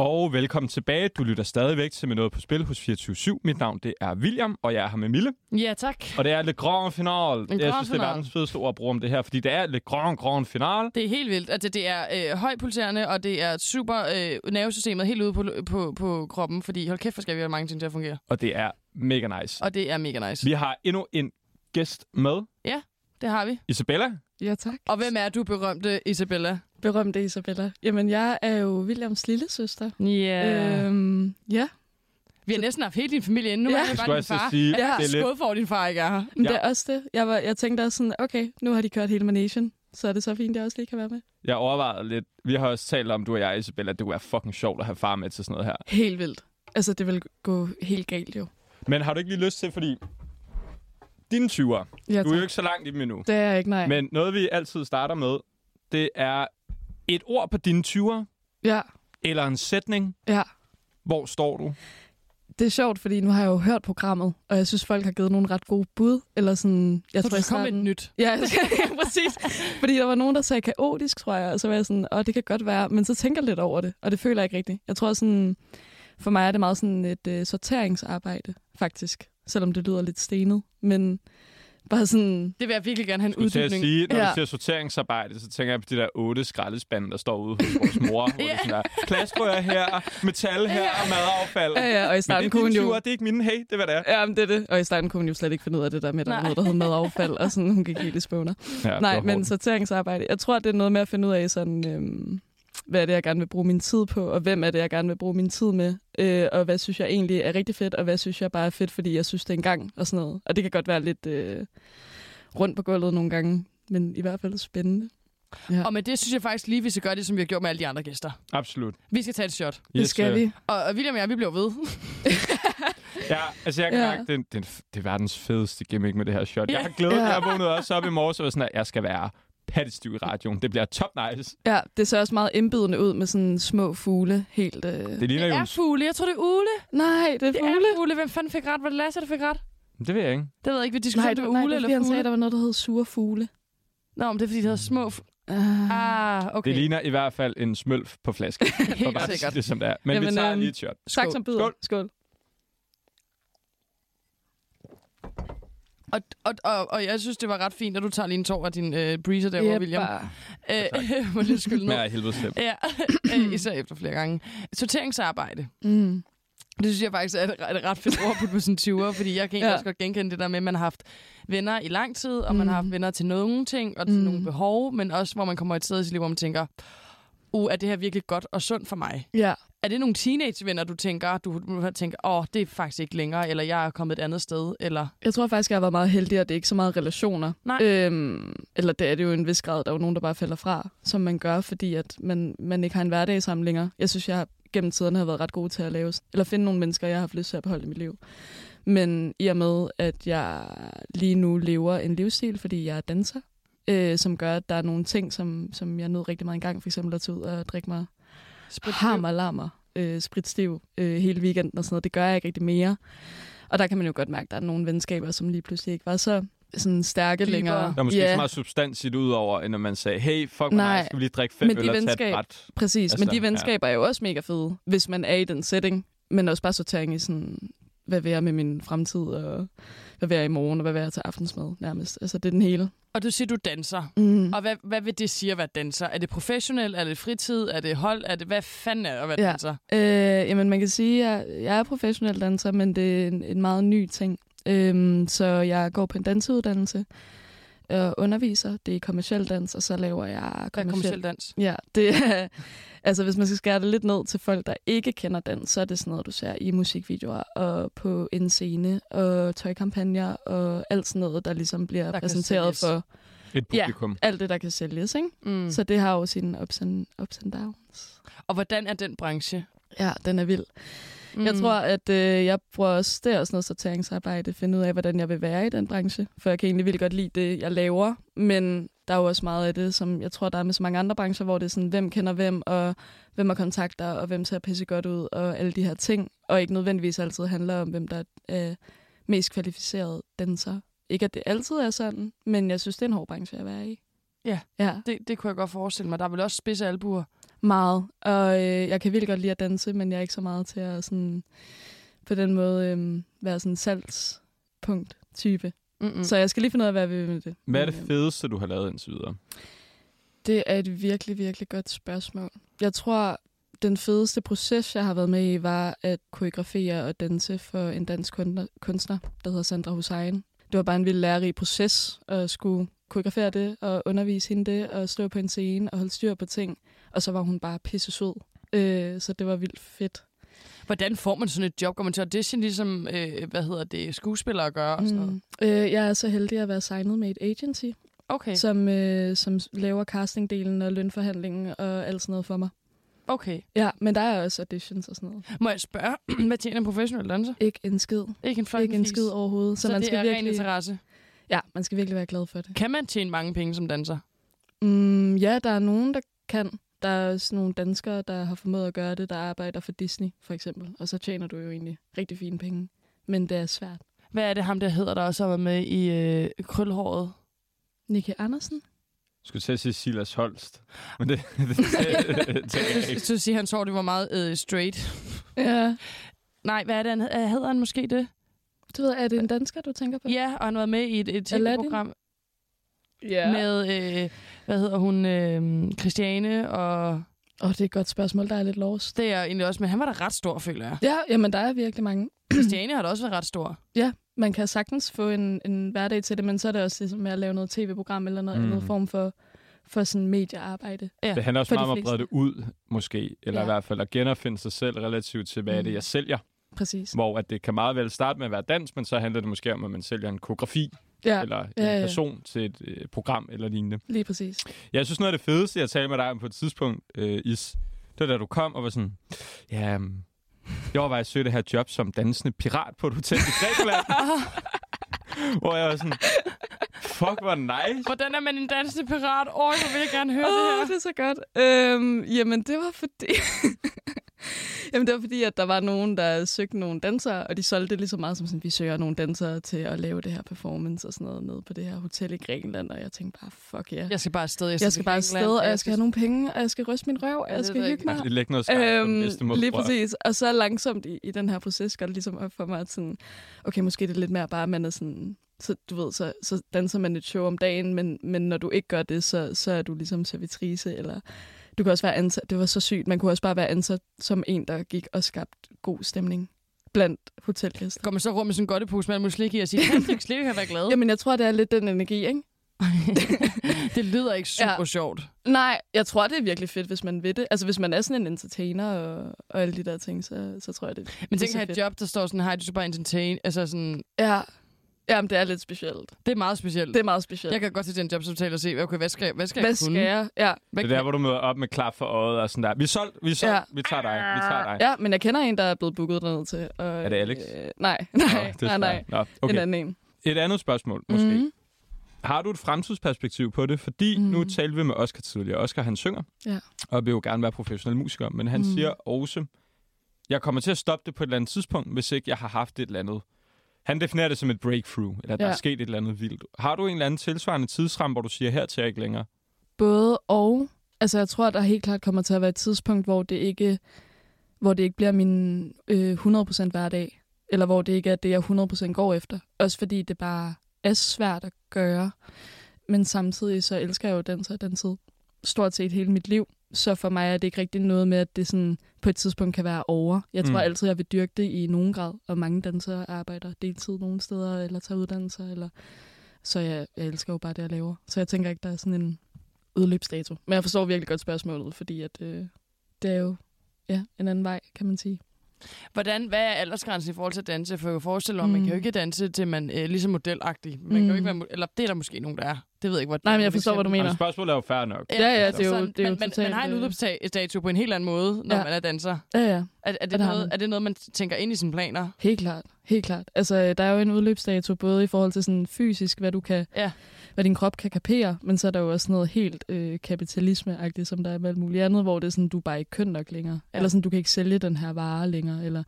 Og velkommen tilbage. Du lytter stadigvæk til med noget på spil hos 24-7. Mit navn det er William, og jeg er her med Mille. Ja, tak. Og det er Le Grand Final. Jeg Grand synes, det er verdens fedeste ord at bruge om det her, fordi det er Le Grand Grand Final. Det er helt vildt. Altså, det er øh, højpulserende, og det er super øh, nervesystemet helt ude på, på, på kroppen, fordi hold kæft, hvor skal vi have mange ting til at fungere. Og det er mega nice. Og det er mega nice. Vi har endnu en gæst med. Det har vi. Isabella. Ja, tak. Og hvem er du, berømte Isabella? Berømte Isabella. Jamen, jeg er jo Williams lille søster. Ja. Øhm, ja, Vi har næsten haft hele din familie inde. Nu Ja. er Jeg det skulle bare din far. sige, Jeg det er for, at din far ikke er her. Ja. det er også det. Jeg, var, jeg tænkte også sådan, okay, nu har de kørt hele Manation, så er det så fint, at jeg også lige kan være med. Jeg overvejede lidt. Vi har også talt om, du og jeg, Isabella, at det kunne være fucking sjovt at have far med til sådan noget her. Helt vildt. Altså, det vil gå helt galt jo. Men har du ikke lige lyst til, fordi dine 20'er, Ja, du er jo ikke så langt i dem endnu. Det er jeg ikke, nej. Men noget, vi altid starter med, det er et ord på dine 20'er, Ja, eller en sætning. ja. Hvor står du? det er sjovt, fordi nu har jeg jo hørt programmet, og jeg synes, folk har givet nogle ret gode bud. Eller sådan, jeg Så tror, du i kom med et nyt. Ja, ja, præcis. Fordi der var nogen, der sagde kaotisk, tror jeg, og så var jeg sådan, åh, det kan godt være, men så tænker jeg lidt over det, og det føler jeg ikke rigtigt. Jeg tror sådan, for mig er det meget sådan et uh, sorteringsarbejde, faktisk, selvom det lyder lidt stenet, men bare sådan, Det vil jeg virkelig gerne have en skulle til at uddybning. sige, når ja. Ja. du siger sorteringsarbejde, så tænker jeg på de der otte skraldespande, der står ude hos vores mor. hvor det er plastrør her, metal her og madaffald. ja, ja, og i Men det starten kunne hun jo... ture, det er ikke mine. Hey, det er hvad det er. Ja, men det er det. Og i starten kunne hun jo slet ikke finde ud af det der med, at der var noget, der hed madaffald, og sådan, hun gik helt i spåner. Ja, Nej, var men hårdt. sorteringsarbejde. Jeg tror, det er noget med at finde ud af, sådan, øhm, hvad er det, jeg gerne vil bruge min tid på, og hvem er det, jeg gerne vil bruge min tid med, øh, og hvad synes jeg egentlig er rigtig fedt, og hvad synes jeg bare er fedt, fordi jeg synes, det er en gang, og sådan noget. Og det kan godt være lidt øh, rundt på gulvet nogle gange, men i hvert fald spændende. Ja. Og med det synes jeg faktisk lige, vi skal gøre det, som vi har gjort med alle de andre gæster. Absolut. Vi skal tage et shot. Det skal vi. Og, og William og jeg, vi bliver ved. Ja, altså jeg kan Ja. ja. mærke, det, det, det er verdens fedeste gimmick med det her shot. Jeg har glædet Ja. mig, jeg vågnede også op i morges og var sådan, at jeg skal være pattestiv i radioen. Det bliver top nice. Ja, det ser også meget indbydende ud med sådan små fugle. Helt, øh... Det ligner Det jo... er fugle. Jeg tror, det er Ule. Nej, det er Det fugle. er fugle. Hvem fanden fik ret? Var det Lasse, der fik ret? Det ved jeg ikke. Det ved jeg ikke. Vi Nej, diskuterer, det det var, nej, Ule det var, eller fordi han sagde, fugle. der var noget, der hed sure fugle. Nå, men det er, fordi de hedder små... F- Uh, ah, okay. Det ligner i hvert fald en smølf på flasken. For Helt sikkert. det, som det er. Men Jamen, vi tager øhm, lige et shot. tak Skål. som byder. Skål. Skål. Og, og, og, og jeg synes, det var ret fint, at du tager lige en tår af din øh, breezer der, yep, William. bare. Øh, må skylde ned. jeg er helvede slem. Ja, øh, især efter flere gange. Sorteringsarbejde. Mm. Det synes jeg faktisk er et, et ret fedt ord at putte på sin 20'er, fordi jeg kan egentlig Ja. også godt genkende det der med, at man har haft venner i lang tid, og man har haft Mm. venner til nogle ting, og til Mm. nogle behov, men også hvor man kommer et sted i sit liv, hvor man tænker, uh, er det her virkelig godt og sundt for mig? Ja. Er det nogle teenagevenner, du tænker, du, du tænker, åh, det er faktisk ikke længere, eller jeg er kommet et andet sted, eller... Jeg tror faktisk, jeg har været meget heldig, at det er ikke så meget relationer. Nej. Øhm, eller det er det jo en vis grad. Der er jo nogen, der bare falder fra, som man gør, fordi at man, man ikke har en hverdag sammen længere. Jeg synes, jeg har, gennem tiderne har været ret god til at lave, eller finde nogle mennesker, jeg har haft lyst til at beholde i mit liv. Men i og med, at jeg lige nu lever en livsstil, fordi jeg er danser, øh, som gør, at der er nogle ting, som, som jeg nød rigtig meget engang, for eksempel at tage ud og drikke mig hammer, lammer, øh, spritstiv øh, hele weekenden og sådan noget. Det gør jeg ikke rigtig mere. Og der kan man jo godt mærke, at der er nogle venskaber, som lige pludselig ikke var så sådan stærke Dybere. længere. Der er måske ja, ikke så meget substans i det ud over, end at man sagde, hey, fuck Nej, mig, skal vi lige drikke fem men de øl og tage et venskab- bræt? præcis. Altså, men de ja. venskaber er jo også mega fede, hvis man er i den setting. Men også bare sortering i sådan, hvad vil jeg med min fremtid, og hvad vil jeg i morgen, og hvad vil jeg til aftensmad nærmest. Altså, det er den hele. Og du siger, du danser. Mm. Og hvad, hvad vil det sige at være danser? Er det professionelt? Er det fritid? Er det hold? Er det, hvad fanden er det at være Ja. danser? Øh, jamen, man kan sige, at jeg, jeg er professionel danser, men det er en, en meget ny ting. Øhm, så jeg går på en danseuddannelse og underviser. Det er kommersiel dans, og så laver jeg er kommersiel kommersiel dans? Ja, det er, altså hvis man skal skære det lidt ned til folk, der ikke kender dans, så er det sådan noget, du ser i musikvideoer og på en scene og tøjkampagner og alt sådan noget, der ligesom bliver Der præsenteret for Et Ja. publikum. alt det, der kan sælges. Ikke? Mm. Så det har jo sine ups and, ups and downs. Og hvordan er den branche? Ja, den er vild. Mm. Jeg tror, at øh, jeg bruger også, det er også noget sorteringsarbejde, finde ud af, hvordan jeg vil være i den branche. For jeg kan egentlig vildt godt lide det, jeg laver. Men der er jo også meget af det, som jeg tror, der er med så mange andre brancher, hvor det er sådan, hvem kender hvem, og hvem har kontakter, og hvem ser pisse godt ud, og alle de her ting. Og ikke nødvendigvis altid handler om, hvem der er mest kvalificeret danser. Ikke at det altid er sådan, men jeg synes, det er en hård branche at være i. Ja. Ja, Det, det kunne jeg godt forestille mig. Der er vel også spidse albuer. Meget. Og øh, jeg kan virkelig godt lide at danse, men jeg er ikke så meget til at sådan, på den måde øh, være sådan salgspunkt-type. Mm-mm. Mm. Så jeg skal lige finde ud af, hvad jeg vil med det. Hvad er det øh, fedeste, du har lavet indtil videre? Det er et virkelig, virkelig godt spørgsmål. Jeg tror, den fedeste proces, jeg har været med i, var at koreografere og danse for en dansk kunstner, kunstner der hedder Sandra Hussein. Det var bare en vild lærerig proces at skulle koreografere det og undervise hende det og stå på en scene og holde styr på ting. Og så var hun bare pisse sød. Øh, så det var vildt fedt. Hvordan får man sådan et job? Går man til audition, ligesom, øh, hvad hedder det, skuespillere gør? Og sådan noget? Mm. Øh, jeg er så heldig at være signet med et agency, Okay. som, øh, som laver castingdelen og lønforhandlingen og alt sådan noget for mig. okay. Ja, men der er også auditions og sådan noget. Må jeg spørge, hvad tjener en professionel danser? Ikke en skid. Ikke en fucking Ikke en skid overhovedet. Så, Så, man det skal er ren virkelig, interesse. ja, man skal virkelig være glad for det. Kan man tjene mange penge som danser? Mm, ja, der er nogen, der kan. Der er også nogle danskere, der har formået at gøre det, der arbejder for Disney, for eksempel. Og så tjener du jo egentlig rigtig fine penge. Men det er svært. Hvad er det ham, der hedder, der også har været med i øh, krølhåret? Nicky Andersen? skulle til at sige Silas Holst. Men det, det, det, det, det jeg Jeg ikke. synes, at han så, det var meget øh, straight. Ja. Nej, hvad er det, han hedder? Hedder han måske det? Du ved, er det en dansker, du tænker på? Ja, og han var med i et, et Aladdin? tv-program ja. med, øh, hvad hedder hun, øh, Christiane, og Åh, oh, det er et godt spørgsmål. Der er lidt lost. det er egentlig også, men han var da ret stor, føler jeg. Ja, jamen der er virkelig mange. Christiane har da også været ret stor. Ja, man kan sagtens få en, en hverdag til det, men så er det også ligesom med at lave noget tv-program eller noget Mm. andet form for, for sådan mediearbejde. Ja. Det handler også meget om at brede det ud, måske. Eller ja. i hvert fald at genopfinde sig selv relativt til, hvad mm. er det, jeg sælger. Præcis. Hvor at det kan meget vel starte med at være dans, men så handler det måske om, at man sælger en koreografi Ja, eller en ja, ja. person til et øh, program eller lignende. lige præcis. Jeg synes, noget af det fedeste, jeg talte med dig om på et tidspunkt, øh, Is, det var da du kom og var sådan, ja, um, jeg overvejer at søge det her job som dansende pirat på et hotel i Grækenland. hvor jeg var sådan, fuck, hvor nice. Hvordan er man en dansende pirat? Åh, oh, jeg vil jeg gerne høre Åh, det her. det er så godt. Øhm, jamen, det var fordi... jamen, det var fordi, at der var nogen, der søgte nogle dansere, og de solgte det lige så meget som sådan, vi søger nogle dansere til at lave det her performance og sådan noget nede på det her hotel i Grækenland, og jeg tænkte bare, fuck ja. Yeah. Jeg skal bare afsted. Jeg skal bare afsted, og jeg skal have nogle penge, og jeg skal ryste min røv, og jeg skal jeg hygge mig. Det lægger noget skarpt på den Øhm, måde. lige jeg. præcis. Og så langsomt i, i den her proces går det ligesom op for mig, at sådan, okay, måske det er lidt mere bare, at man er sådan, så du ved, så, så danser man et show om dagen, men, men når du ikke gør det, så, så er du ligesom servitrice, eller du kan også være ansat, det var så sygt, man kunne også bare være ansat som en, der gik og skabte god stemning blandt hotelgæster. Kommer så rundt med sådan en godtepose med alt muligt slik i og siger, han fik slik, han var glad. Jamen, jeg tror, det er lidt den energi, ikke? det lyder ikke super Ja. sjovt. Nej, jeg tror, det er virkelig fedt, hvis man vil det. Altså, hvis man er sådan en entertainer og, og alle de der ting, så, så tror jeg, det, Men det tænk at have et job, der står sådan, hej, du skal bare entertain. Altså sådan, Ja, Jamen, det er lidt specielt. det er meget specielt. Det er meget specielt. Jeg kan godt til den jobsamtale og se, okay, hvad skal, hvad skal Hvad jeg kunne? skal jeg? Ja. Hvad Det er der, hvor du møder op med klap for øjet og sådan der. Vi er solgt, vi er solgt, Ja. vi tager dig, vi tager dig. ja, men jeg kender en, der er blevet booket derned til. Og, Er det Alex? Øh, nej, Nå, nej, det er nej, nej. Nå, En okay. anden en. Et andet spørgsmål, måske. Mm. Mhm. Har du et fremtidsperspektiv på det? Fordi mm. nu talte vi med Oscar tidligere. Oscar, han synger, Ja. og vil jo gerne være professionel musiker, men han mm. Siger også, jeg kommer til at stoppe det på et eller andet tidspunkt, hvis ikke jeg har haft et eller andet. Han definerer det som et breakthrough, eller at ja. der er sket et eller andet vildt. Har du en eller anden tilsvarende tidsramme, hvor du siger, her til jeg ikke længere? Både og. Altså, jeg tror, at der helt klart kommer til at være et tidspunkt, hvor det ikke, hvor det ikke bliver min øh, 100% hverdag. Eller hvor det ikke er det, jeg 100% går efter. Også fordi det bare er svært at gøre. Men samtidig så elsker jeg jo dans og danset stort set hele mit liv. Så for mig er det ikke rigtig noget med, at det sådan på et tidspunkt kan være over. Jeg tror Mm. altid, jeg vil dyrke det i nogen grad. Og mange dansere arbejder deltid nogle steder, eller tager uddannelser. Eller... Så jeg, jeg elsker jo bare det, jeg laver. Så jeg tænker ikke, der er sådan en udløbsdato. Men jeg forstår virkelig godt spørgsmålet, fordi at, øh, det er jo ja, en anden vej, kan man sige. Hvordan, hvad er aldersgrænsen i forhold til at danse? For jeg kan forestille mig, mm. man Mm. kan jo ikke danse til man øh, ligesom modelagtig. Man kan jo Mm. ikke være, mo- eller det er der måske nogen, der er. Det ved jeg ikke, hvor Nej, men jeg forstår, hvad du mener. Spørgsmålet er jo fair nok. Ja, ja, det er jo- sådan, det er jo man, man, totalt, man har en øh, udløbsdato på en helt anden måde, når Ja. man er danser. Ja, ja. Er, er, det noget, man. er det noget, man tænker ind i sine planer? Helt klart. Helt klart. Altså, der er jo en udløbsdato, både i forhold til sådan fysisk, hvad du kan, Ja. Hvad din krop kan kapere, men så er der jo også noget helt øh, kapitalisme-agtigt, som der er med alt muligt andet, hvor det er sådan, du er bare ikke køn nok længere. Ja. Eller sådan, du kan ikke sælge den her vare længere, eller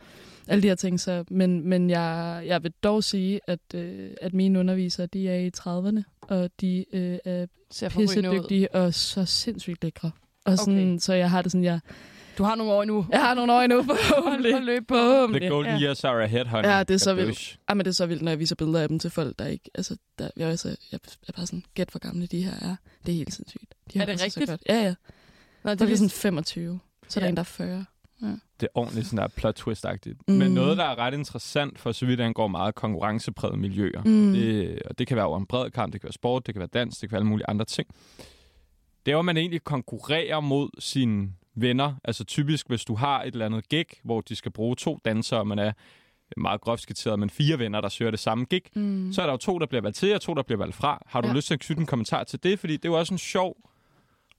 alle de her ting. Så, men men jeg, jeg vil dog sige, at, øh, at mine undervisere, de er i 30'erne, og de øh, er pissedygtige og så sindssygt lækre. Og sådan, Okay. Så jeg har det sådan, jeg, Du har nogle år endnu. jeg har nogle år endnu forhåbentlig. Hold løb på. The golden Ja. years are ahead, honey. Ja, det er så vildt. Ja, men det er så vildt, når jeg viser billeder af dem til folk, der ikke... Altså, der, jeg, er altså, jeg er bare sådan, gæt hvor gamle de her er. Det er helt sindssygt. De Er det rigtigt? Så godt. Ja, ja. Nå, Det er sådan 25. Så er der Ja. en, der er 40. Det er ordentligt sådan der plot twist-agtigt. Mm. Men noget, der er ret interessant, for så vidt angår meget konkurrencepræget miljøer. Mm. Det, og det kan være over en bred kamp, det kan være sport, det kan være dans, det kan være alle mulige andre ting. Det er jo, at man egentlig konkurrerer mod sine venner. Altså typisk, hvis du har et eller andet gig, hvor de skal bruge to dansere, man er meget groft skitseret, men fire venner, der søger det samme gig, Mm. så er der jo to, der bliver valgt til, og to, der bliver valgt fra. Har du Ja. lyst til at knytte en kommentar til det? Fordi det er jo også en sjov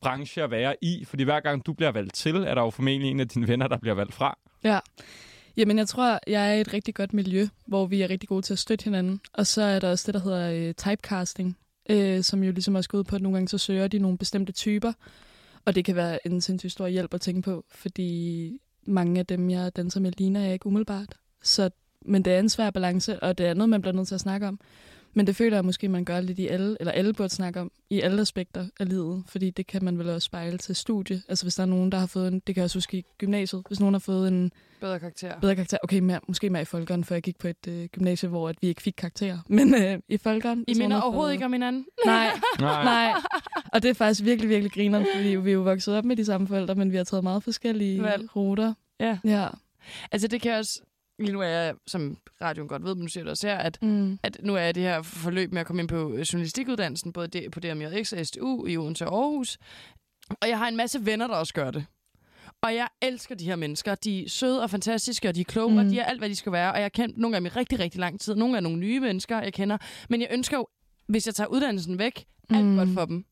branche at være i, fordi hver gang du bliver valgt til, er der jo formentlig en af dine venner, der bliver valgt fra. Ja. Jamen, jeg tror, jeg er i et rigtig godt miljø, hvor vi er rigtig gode til at støtte hinanden. Og så er der også det, der hedder øh, typecasting, øh, som jo ligesom også går ud på, at nogle gange så søger de nogle bestemte typer. Og det kan være en sindssygt stor hjælp at tænke på, fordi mange af dem, jeg danser med, ligner jeg ikke umiddelbart. Så, men det er en svær balance, og det er noget, man bliver nødt til at snakke om. Men det føler jeg måske, man gør lidt i alle, eller alle burde snakke om, i alle aspekter af livet, fordi det kan man vel også spejle til studie. Altså hvis der er nogen, der har fået en, det kan jeg også huske i gymnasiet, hvis nogen har fået en Bedre karakter. bedre karakter, okay, mere, måske mere i folkeren, for jeg gik på et øh, gymnasie, hvor at vi ikke fik karakterer, men øh, i folkeren. I minder overhovedet fået- ikke om hinanden. Nej, Nej. nej. Og det er faktisk virkelig, virkelig grineren, fordi vi er jo vokset op med de samme forældre, men vi har taget meget forskellige Valg. ruter. Ja. Ja. Altså det kan også... Nu er jeg, som radioen godt ved, men nu siger det også her, at Mm. at nu er jeg det her forløb med at komme ind på øh, journalistikuddannelsen, både det- på DMJX og SDU i Odense og Aarhus. Og jeg har en masse venner, der også gør det. Og jeg elsker de her mennesker. De er søde og fantastiske, og de er kloge, mm. Og de er alt, hvad de skal være. Og jeg har kendt nogle af dem i rigtig, rigtig lang tid. Nogle er nogle nye mennesker, jeg kender. Men jeg ønsker jo, hvis jeg tager uddannelsen væk, alt Mm. godt for dem.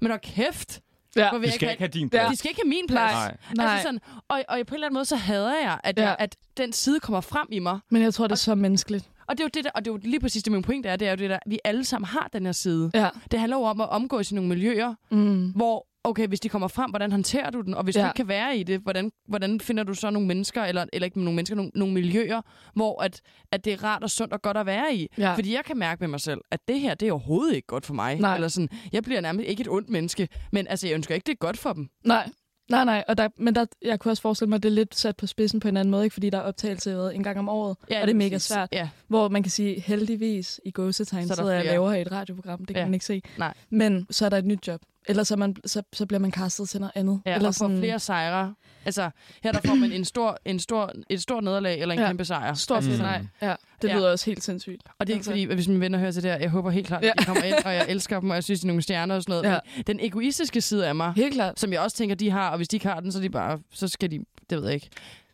Men hold kæft, Ja. hvor Vi jeg skal have- ikke have din Ja. plads. de skal ikke have min plads. Nej. Nej. Altså sådan, og, og på en eller anden måde, så hader jeg, at, Ja. jeg, at den side kommer frem i mig. Men jeg tror, det er så menneskeligt. Og det er jo det der, og det er jo lige præcis det, min point er, det er jo det der, vi alle sammen har den her side. Ja. Det handler jo om at omgås i nogle miljøer, Mm. hvor, okay, hvis de kommer frem, hvordan håndterer du den? Og hvis ja. Du ikke kan være i det, hvordan, hvordan finder du så nogle mennesker, eller, eller ikke nogle mennesker, nogle, nogle miljøer, hvor at, at det er rart og sundt og godt at være i? Ja. Fordi jeg kan mærke med mig selv, at det her, det er overhovedet ikke godt for mig. Nej. Eller sådan, jeg bliver nærmest ikke et ondt menneske, men altså, jeg ønsker ikke, det er godt for dem. Nej, nej, nej. Og der, men der, jeg kunne også forestille mig, at det er lidt sat på spidsen på en anden måde, ikke? fordi der er optagelse en gang om året, Ja, og det er mega præcis. svært. Ja. Hvor man kan sige, heldigvis i gåsetegn, er sidder jeg og laver et radioprogram. Det kan Ja. man ikke se. Nej. Men så er der et nyt job. Ellers er man, så, så bliver man kastet til noget andet. Ja, eller og får flere sejre. Altså, her der får man en stor, en stor, et stort nederlag eller en Ja. kæmpe sejr. Stor altså, sådan, nej. Ja, det Ja. lyder også helt sindssygt. Og det er ikke Altså. fordi, at hvis mine venner hører til det her, jeg håber helt klart, at de Ja. kommer ind, og jeg elsker dem, og jeg synes, de er nogle stjerner og sådan noget. Ja. Den egoistiske side af mig, Helt klart. som jeg også tænker, de har, og hvis de ikke har den, så, de bare, så skal de, det ved jeg ikke.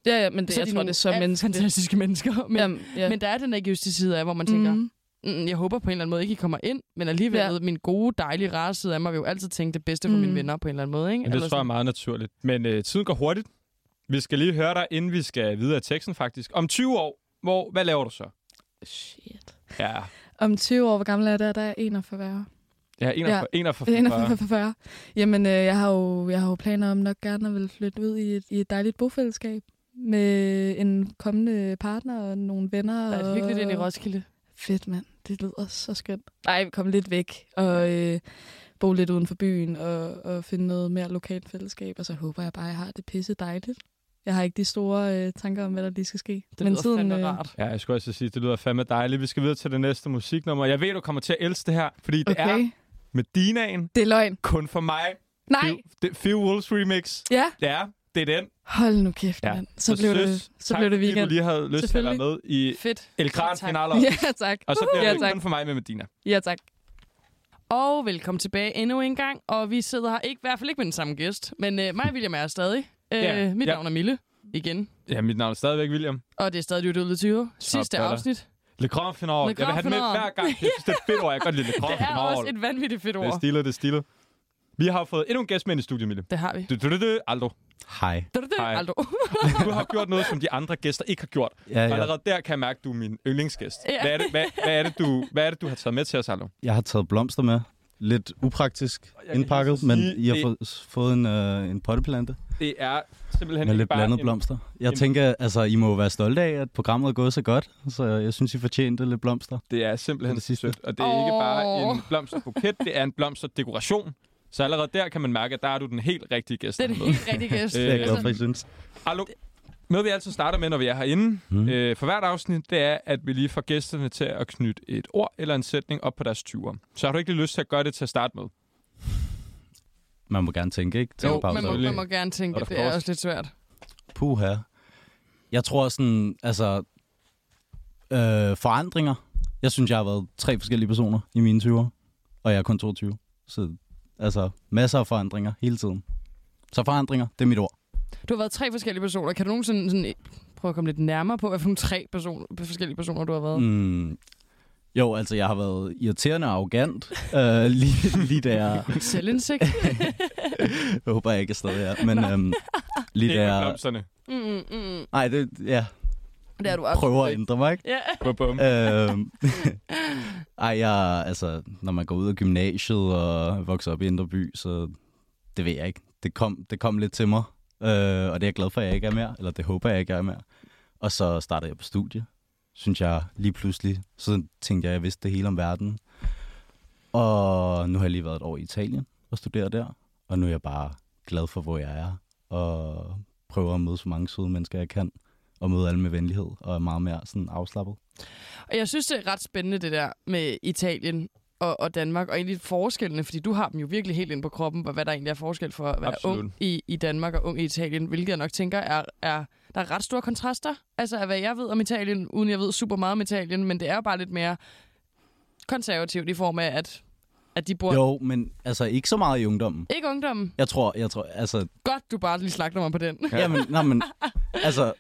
Ja, ja, men det, så jeg de tror, det er så alt menneskeligt. fantastiske mennesker. Men, Jamen, ja. men der er den egoistiske side af, hvor man tænker, mm, jeg håber på en eller anden måde ikke, I kommer ind, men alligevel Ja. ja. min gode, dejlige, rare side af mig vil jo altid tænke det bedste for Mm. mine venner på en eller anden måde. Ikke? Men det Eller tror jeg er sådan. meget naturligt. Men øh, tiden går hurtigt. Vi skal lige høre dig, inden vi skal videre i teksten faktisk. Om 20 år, hvor, hvad laver du så? Shit. Ja, Om 20 år, hvor gammel er jeg der? Der er 41. ja 41, Ja. 41, 41. 41. Jamen, øh, jeg, har jo, jeg har jo planer om nok gerne at vil flytte ud i et, i et dejligt bofællesskab med en kommende partner og nogle venner. Der er og... hyggeligt ind i Roskilde. Fedt, mand. Det lyder så skønt. Nej, vi kommer lidt væk og øh, bo lidt uden for byen og, og finde noget mere lokalt fællesskab. Og så håber jeg bare, at jeg har det pisse dejligt. Jeg har ikke de store øh, tanker om, hvad der lige skal ske. Det lyder tiden, fandme rart. Ja, jeg skulle også sige, det lyder fandme dejligt. Vi skal videre til det næste musiknummer. Jeg ved, du kommer til at elske det her, fordi det Okay. er med Dinaen, Det er løgn. kun for mig. Nej. Phil, det, Phil Wolves remix. Ja. Ja, det er den. Hold nu kæft, Ja. mand. Så, blev det, så tak, blev det weekend. du lige havde lyst til at være med i Fedt. El Kran tak. finaler. Ja, tak. Og så bliver ja, det kun for mig med Medina. Ja, tak. Og velkommen tilbage endnu en gang. Og vi sidder her ikke, i hvert fald ikke med den samme gæst, men øh, mig og William er stadig. Øh, Ja, mit ja. navn er Mille, igen. Ja, mit navn er stadigvæk William. Og det er stadig ud 20. Sidste Top, afsnit. Le Grand Final. Le Jeg vil have den med hver gang. Jeg synes, det er fedt ord. Jeg kan godt lide Le Grand Det er Final. også et vanvittigt fedt Det er ord. stilet, det er stilet. Vi har fået endnu en gæst med ind i studiet, Mille. Det har vi. Du, du, du, du, Aldo. Hej. Det er det, Hej. Aldo. Du har gjort noget, som de andre gæster ikke har gjort. Ja, Og jeg, allerede der kan jeg mærke, at du er min yndlingsgæst. Ja. Hvad er det, hvad, hvad er det, du, hvad er det, du har taget med til os, Aldo? jeg har taget blomster med. Lidt upraktisk indpakket, lige så men sige, I har det- fået, fået en, øh, en potteplante Det er simpelthen med lidt bare blandede en, blomster. Jeg en- tænker, altså, I må være stolte af, at programmet er gået så godt, så jeg synes, I fortjente lidt blomster. Det er simpelthen Det sidste. sødt. Og det er ikke bare en blomsterbuket, det er en blomsterdekoration. Så allerede der kan man mærke, at der er du den helt rigtige gæst. Er den helt rigtige gæst. Øh, Det er jeg glad for, I synes. Aldo, noget vi altid starter med, når vi er herinde, Mm. øh, for hvert afsnit, det er, at vi lige får gæsterne til at knytte et ord eller en sætning op på deres 20'er. Så har du ikke lige lyst til at gøre det til at starte med? Man må gerne tænke, ikke? Jo, Tænke man må, man må gerne tænke, Of det er også lidt svært. Puha. Jeg tror sådan, altså, øh, forandringer. Jeg synes, jeg har været tre forskellige personer i mine 20'er, og jeg er kun 22. Så altså, masser af forandringer hele tiden. Så forandringer, det er mit ord. Du har været tre forskellige personer. Kan du nogensinde sådan, prøve at komme lidt nærmere på, hvad for nogle tre personer, forskellige personer du har været? Mm. Jo, altså, jeg har været irriterende og arrogant, øh, lige, lige da jeg... Selvindsigt. jeg håber, jeg ikke er stadig er. Men øhm, lige da jeg... mm, mm, mm. Nej, det, ja, Det er du absolut prøver at ændre mig, ikke? Ja. Bum, bum. øhm, ej, jeg, altså, når man går ud af gymnasiet og vokser op i Indre By, så det ved jeg ikke. Det kom, det kom lidt til mig, øh, og det er jeg glad for, at jeg ikke er mere, eller det håber jeg ikke er mere. Og så startede jeg på studie, synes jeg lige pludselig. Så tænkte jeg, at jeg vidste det hele om verden. Og nu har jeg lige været et år i Italien og studeret der. Og nu er jeg bare glad for, hvor jeg er. Og prøver at møde så mange søde mennesker, jeg kan. Og møde alle med venlighed. Og er meget mere sådan afslappet. Og jeg synes, det er ret spændende, det der med Italien og, og Danmark, og egentlig forskellene, fordi du har dem jo virkelig helt ind på kroppen, og hvad der egentlig er forskel for at være Absolut. ung i, i Danmark og ung i Italien, hvilket jeg nok tænker er, er der er ret store kontraster, altså af hvad jeg ved om Italien, uden jeg ved super meget om Italien, men det er jo bare lidt mere konservativt i form af, at, at de bor... Jo, men altså ikke så meget i ungdommen. Ikke ungdommen. Jeg tror, jeg tror, altså... Godt, du bare lige slagter mig på den. Ja. Jamen, nej, men, altså...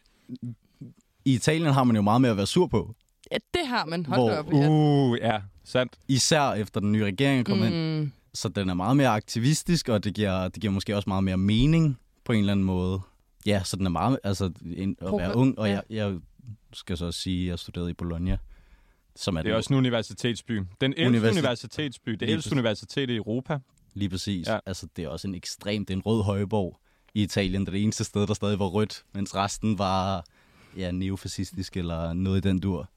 I Italien har man jo meget mere at være sur på. Ja, det har man. Hold Hvor- op. Ja. Uh, ja, sandt. Især efter den nye regering er kommet mm. ind. Så den er meget mere aktivistisk, og det giver, det giver måske også meget mere mening på en eller anden måde. Ja, så den er meget... Altså, en, at være ung, og ja. jeg, jeg skal så også sige, at jeg studerede i Bologna, som er, Det er den- også en universitetsby. Den ældste Universitet- universitetsby. Det ældste universitet i Europa. Lige præcis. Ja. Altså, det er også en ekstrem... Det er en rød højborg i Italien. Det er det eneste sted, der stadig var rødt, mens resten var ja, neofascistisk eller noget i den dur.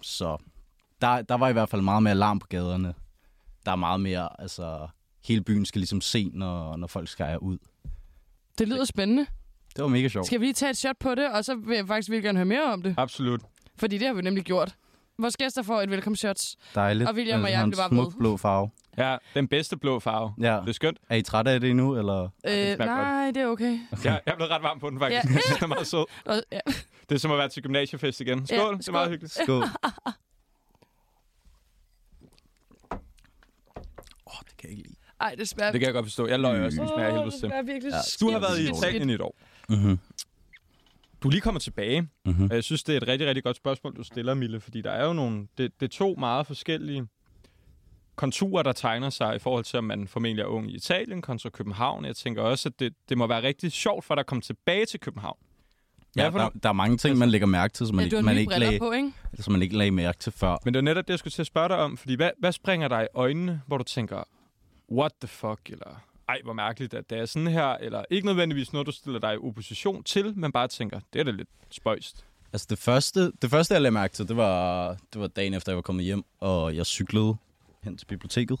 Så der, der var i hvert fald meget mere larm på gaderne. Der er meget mere... Altså, hele byen skal ligesom se, når, når folk skal ud. Det lyder spændende. Det var mega sjovt. Skal vi lige tage et shot på det, og så vil jeg faktisk virkelig gerne høre mere om det. Absolut. Fordi det har vi nemlig gjort. Vores gæster får et velkommen shots. Dejligt. Og William og jeg blev bare smuk blå farve. Ja, den bedste blå farve. Ja. Det er skønt. Er I trætte af det endnu, eller? Øh, smager godt. nej, det er okay. Okay. Jeg, jeg er blevet ret varm på den, faktisk. Ja. Jeg synes, den er meget sød. Ja. Det er som at være til gymnasiefest igen. Skål, Ja, det er skål. meget hyggeligt. Skål. Åh, det kan jeg ikke lide. Ej, det smager... Det kan jeg godt forstå. Jeg løg også. Den smager Åh, helvede det til. smager virkelig Ja, skidt, Du har været i Italien i et år. Mm-hmm. Du lige kommet tilbage, Mm-hmm. og jeg synes, det er et rigtig, rigtig godt spørgsmål, du stiller, Mille, fordi der er jo nogle... Det, det er to meget forskellige konturer, der tegner sig i forhold til, om man formentlig er ung i Italien kontra København. Jeg tænker også, at det, det må være rigtig sjovt for dig at komme tilbage til København. Ja, er der, der er mange ting, man lægger mærke til, som man, Ja, man, ikke briller lag, på, ikke? som man ikke lagde mærke til før. Men det er netop det, jeg skulle til at spørge dig om, fordi hvad, hvad springer dig i øjnene, hvor du tænker, what the fuck, eller ej, hvor mærkeligt, at det er sådan her, eller ikke nødvendigvis noget, du stiller dig i opposition til, men bare tænker, det er da lidt spøjst. Altså det første, det første, jeg lagde mærke til, det var, det var dagen efter, jeg var kommet hjem, og jeg cyklede hen til biblioteket.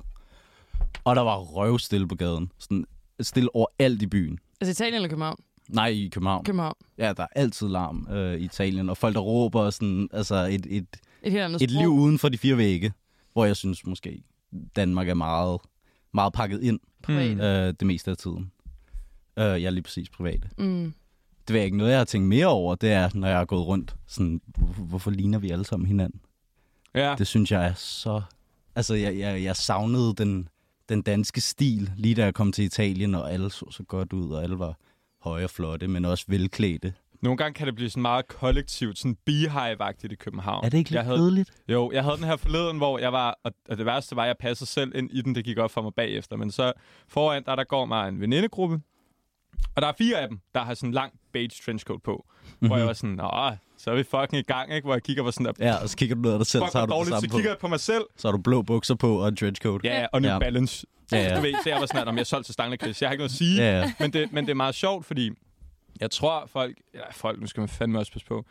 Og der var røvstille på gaden. Sådan stille overalt i byen. Altså Italien eller København? Nej, i København. København. Ja, der er altid larm øh, i Italien, og folk, der råber og sådan, altså et, et, Et helt andet et sprog. liv uden for de fire vægge, hvor jeg synes måske, Danmark er meget, meget pakket ind Privat. øh, det meste af tiden. Øh, jeg er lige præcis privat. Mm. Det er ikke noget, jeg har tænkt mere over, det er, når jeg har gået rundt. Sådan, hvorfor, hvorfor ligner vi alle sammen hinanden? Ja, Det synes jeg er så... Altså, jeg, jeg, jeg savnede den, den danske stil, lige da jeg kom til Italien, og alle så så godt ud, og alle var høje og flotte, men også velklædte. nogle gange kan det blive sådan meget kollektivt, sådan beehive-agtigt i København. Er det ikke lidt jeg havde, kedeligt? Jo, jeg havde den her forleden, hvor jeg var, og og det værste var, at jeg passede selv ind i den, det gik op for mig bagefter. Men så foran, der, der går mig en venindegruppe, og der er fire af dem, der har sådan en lang beige trenchcoat på. Mm-hmm. Hvor jeg var sådan, nå, så er vi fucking i gang, ikke? Hvor jeg kigger på sådan der, Ja, og så kigger du ned ad dig selv, så har du det dårligt, så samme på. kigger jeg på mig selv. Så har du blå bukser på og en trenchcoat. Ja, og New Ja. Balance. Ja, ja. Du ved, så jeg var sådan, at jeg er solgt til Stanley Chris. Jeg har ikke noget at sige. Ja, ja. Men, det, men det er meget sjovt, fordi jeg tror, folk... Ja, folk, nu skal man fandme også passe på.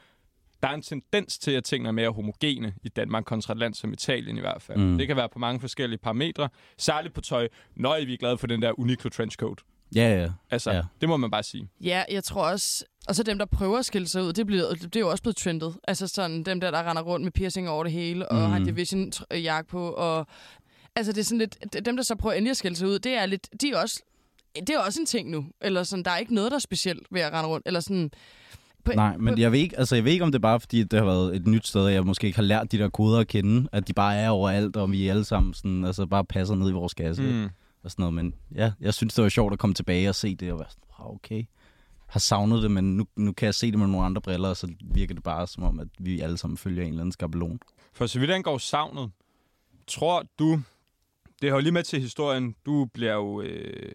Der er en tendens til, at tingene er mere homogene i Danmark kontra et land som Italien i hvert fald. Mm. Det kan være på mange forskellige parametre. Særligt på tøj. Nøj, vi er glade for den der Uniqlo trenchcoat. Ja, ja. Altså, Ja. det må man bare sige. Ja, jeg tror også... Og så dem, der prøver at skille sig ud, det, bliver, det er jo også blevet trendet. Altså sådan dem der, der render rundt med piercing over det hele, og Mhm. har en division-jakke på, og... Altså det er sådan lidt... Dem, der så prøver endelig at skille sig ud, det er lidt... De er også... Det er også en ting nu. Eller sådan, der er ikke noget, der er specielt ved at rende rundt. Eller sådan... På, Nej, men på, jeg ved, ikke, altså jeg ved ikke, om det er bare fordi, det har været et nyt sted, og jeg måske ikke har lært de der koder at kende, at de bare er overalt, og vi alle sammen sådan, altså bare passer ned i vores kasse mm. Og sådan noget. Men ja, jeg synes, det var sjovt at komme tilbage og se det, og være sådan, wow, okay. Har savnet det, men nu, nu kan jeg se det med nogle andre briller, og så virker det bare som om, at vi alle sammen følger en eller anden skabelon. For så vidt angår savnet, tror du... Det har jo lige med til historien. Du bliver jo øh,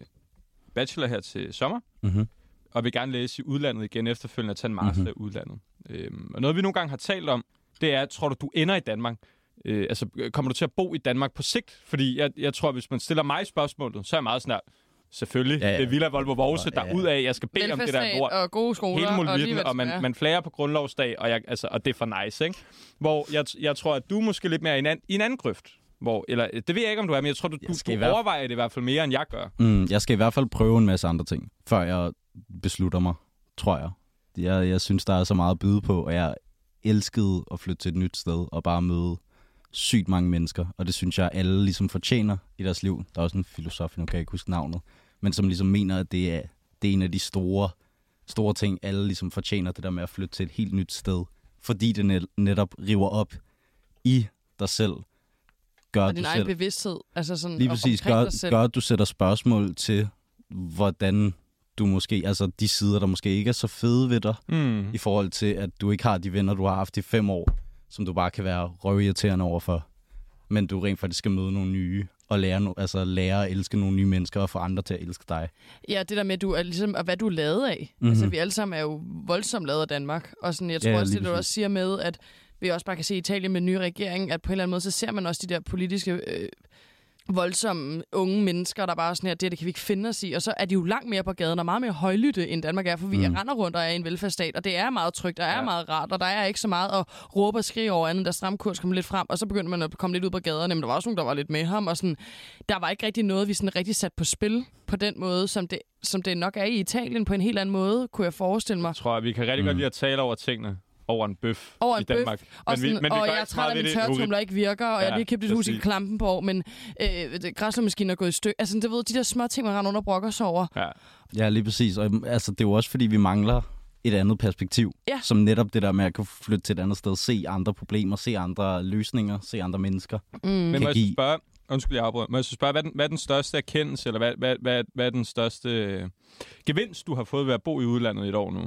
bachelor her til sommer. Mm-hmm. og vil gerne læse i udlandet igen efterfølgende at tage en master Mhm. mm-hmm. i udlandet. Øhm, og noget, vi nogle gange har talt om, det er, tror du, du ender i Danmark? Øh, altså, kommer du til at bo i Danmark på sigt? Fordi jeg, jeg tror, hvis man stiller mig spørgsmålet, så er jeg meget sådan her, Selvfølgelig. Ja, Ja. Det er Villa Volvo Vorse, der Ja, ja, ud af, jeg skal bede om det der ord. og gode skoler. Hele og, hvad og man, man flager på grundlovsdag, og, jeg, altså, og det er for nice, ikke? Hvor jeg, jeg tror, at du måske lidt mere i en, anden, i en anden grøft. Hvor, eller, det ved jeg ikke, om du er, men jeg tror, du, Jeg du, du hvert- overvejer det i hvert fald mere, end jeg gør. Mm, jeg skal i hvert fald prøve en masse andre ting, før jeg beslutter mig, tror jeg. Jeg, jeg synes, der er så meget at byde på, og jeg elskede at flytte til et nyt sted og bare møde sygt mange mennesker, og det synes jeg, alle ligesom fortjener i deres liv. Der er også en filosof, nu kan jeg ikke huske navnet, men som ligesom mener, at det er, det er en af de store, store ting, alle ligesom fortjener, det der med at flytte til et helt nyt sted, fordi det net, netop river op i dig selv. Gør Og du din egen selv bevidsthed. Altså sådan Lige præcis. Gør, dig selv. gør, at du sætter spørgsmål til, hvordan du måske, altså de sider, der måske ikke er så fede ved dig, Mm. i forhold til, at du ikke har de venner, du har haft i fem år, som du bare kan være røvirriterende overfor. Men du rent faktisk skal møde nogle nye, og lære, no, altså lære at elske nogle nye mennesker, og få andre til at elske dig. Ja, det der med, du er ligesom, og hvad du er lavet af. Mhm. Mm-hmm. Altså, vi alle sammen er jo voldsomt lavet af Danmark. Og sådan, jeg tror Ja, også, det du også siger med, at vi også bare kan se i Italien med en ny regering, at på en eller anden måde, så ser man også de der politiske øh, voldsomme unge mennesker, der bare er sådan her, det, det kan vi ikke finde os i. Og så er de jo langt mere på gaden og meget mere højlytte, end Danmark er, for vi Mm. render rundt og er i en velfærdsstat, og det er meget trygt, og er Ja. meget rart, og der er ikke så meget at råbe og skrige over andet, da stram kurs kom lidt frem, og så begyndte man at komme lidt ud på gaderne, men der var også nogen, der var lidt med ham, og sådan, der var ikke rigtig noget, vi sådan rigtig sat på spil på den måde, som det, som det nok er i Italien på en helt anden måde, kunne jeg forestille mig. Jeg tror, at vi kan rigtig mm. godt lide at tale over tingene over en bøf Over i en bøf, Danmark. Og, sådan, vi, men vi og gør jeg er træt af, ved min det. tørretumler ikke virker, og ja, jeg har lige købt et hus i præcis. Klampenborg, men øh, græslemaskinen er gået i stykker. Altså, det ved, de der små ting, man render under brokker sig over. Ja. Ja, lige præcis. Og altså, det er jo også, fordi vi mangler et andet perspektiv. Ja. Som netop det der med at kunne flytte til et andet sted, se andre problemer, se andre løsninger, se andre mennesker. Mm. Men må give- spørge, undskyld, jeg afbryder, må jeg spørge, hvad er, den, hvad er den største erkendelse, eller hvad, hvad, hvad, hvad er den største øh, gevinst, du har fået ved at bo i udlandet i et år nu?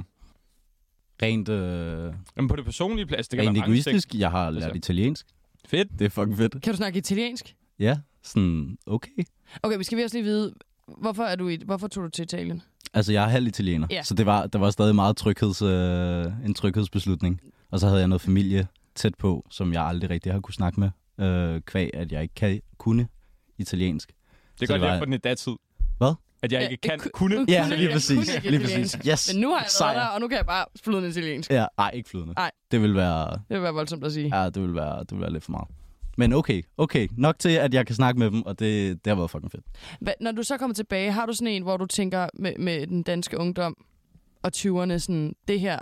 Rent, øh, Jamen på det personlige plads, det kan rent være ting. egoistisk, jeg har lært Altså. italiensk. Fedt. Det er fucking fedt. Kan du snakke italiensk? Ja, sådan okay. Okay, vi skal vi også lige vide, hvorfor, er du i, hvorfor tog du til Italien? Altså, jeg er halv italiener, Ja. så det var, der var stadig meget trygheds, øh, en tryghedsbeslutning. Og så havde jeg noget familie tæt på, som jeg aldrig rigtig har kunne snakke med, øh, kvæg at jeg ikke kan, kunne italiensk. Det er godt det var- for den i datid. Hvad? At jeg ikke kan kunne. Ja, lige præcis. Lige præcis. Yes. Men nu har jeg været der, og nu kan jeg bare flydende italiensk. Ja, ej, ikke flydende. Nej. Det vil være, Det vil være voldsomt at sige. ja, det vil være, det vil være lidt for meget. Men okay, okay. Nok til, at jeg kan snakke med dem, og det, det har været fucking fedt. Hva, når du så kommer tilbage, har du sådan en, hvor du tænker med, med den danske ungdom og 20'erne, sådan, det her,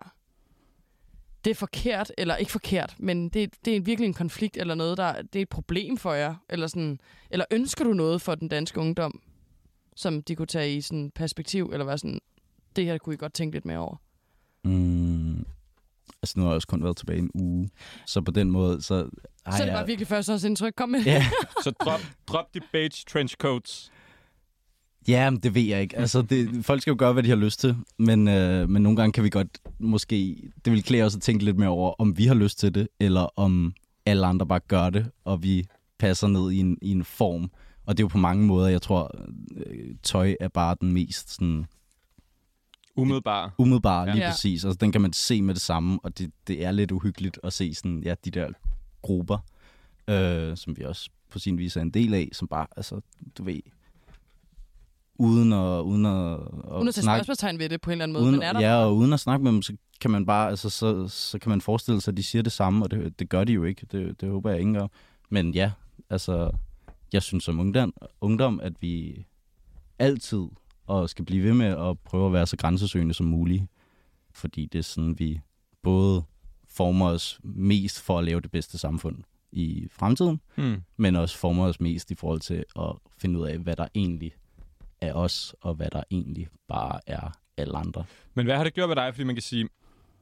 det er forkert, eller ikke forkert, men det, det er virkelig en konflikt, eller noget, der det er et problem for jer, eller, sådan, eller ønsker du noget for den danske ungdom, som de kunne tage i sådan perspektiv, eller være sådan, det her kunne I godt tænke lidt mere over. Mm. Altså, nu har jeg også kun været tilbage en uge. Så på den måde, så... Ej, så er det bare virkelig førstehåndsindtryk. Kom med. Ja, Så drop, drop de beige trench coats. ja men det ved jeg ikke. Altså, det, folk skal jo gøre, hvad de har lyst til. Men, øh, men nogle gange kan vi godt måske... Det vil klæde os at tænke lidt mere over, om vi har lyst til det, eller om alle andre bare gør det, og vi passer ned i en, i en form. Og det er jo på mange måder, jeg tror, øh, tøj er bare den mest sådan, Umiddelbare. umiddelbare, Ja. lige Ja. præcis. Altså, den kan man se med det samme, og det, det er lidt uhyggeligt at se sådan, ja, de der grupper, øh, som vi også på sin vis er en del af, som bare, altså, du ved, uden at, uden at, Uden at tage spørgsmålstegn ved det på en eller anden måde, uden, men er der ja, og uden at snakke med dem, så kan man bare, altså, så, så kan man forestille sig, at de siger det samme, og det, det gør de jo ikke. Det, det håber jeg ikke gør. Men ja, altså, jeg synes som ungdom, ungdom, at vi altid og skal blive ved med at prøve at være så grænsesøgende som muligt. Fordi det er sådan, vi både former os mest for at lave det bedste samfund i fremtiden, Hmm. men også former os mest i forhold til at finde ud af, hvad der egentlig er os, og hvad der egentlig bare er alle andre. Men hvad har det gjort ved dig? Fordi man kan sige,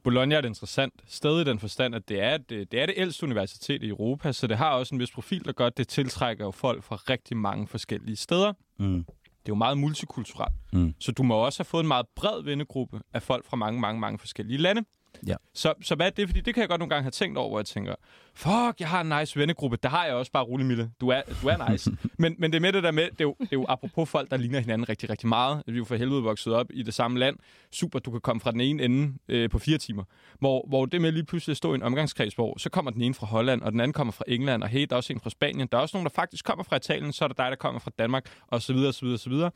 Bologna er et interessant sted i den forstand, at det er det, det, er det ældste universitet i Europa, så det har også en vis profil, der at det tiltrækker jo folk fra rigtig mange forskellige steder. Mm. Det er jo meget multikulturelt. Mm. Så du må også have fået en meget bred vennegruppe af folk fra mange, mange, mange forskellige lande. Ja. Så, så hvad er det? Fordi det kan jeg godt nogle gange have tænkt over, hvor jeg tænker, fuck, jeg har en nice vennegruppe. Der har jeg også bare rolig, Mille. Du er, du er nice. men, men det er med det der med, det er, jo, det er jo apropos folk, der ligner hinanden rigtig, rigtig meget. Vi er jo for helvede vokset op i det samme land. Super, du kan komme fra den ene ende øh, på fire timer. Hvor, hvor det med lige pludselig at stå i en omgangskreds, hvor så kommer den ene fra Holland, og den anden kommer fra England, og hey, der er også en fra Spanien. Der er også nogen, der faktisk kommer fra Italien, så er der dig, der kommer fra Danmark, og så videre,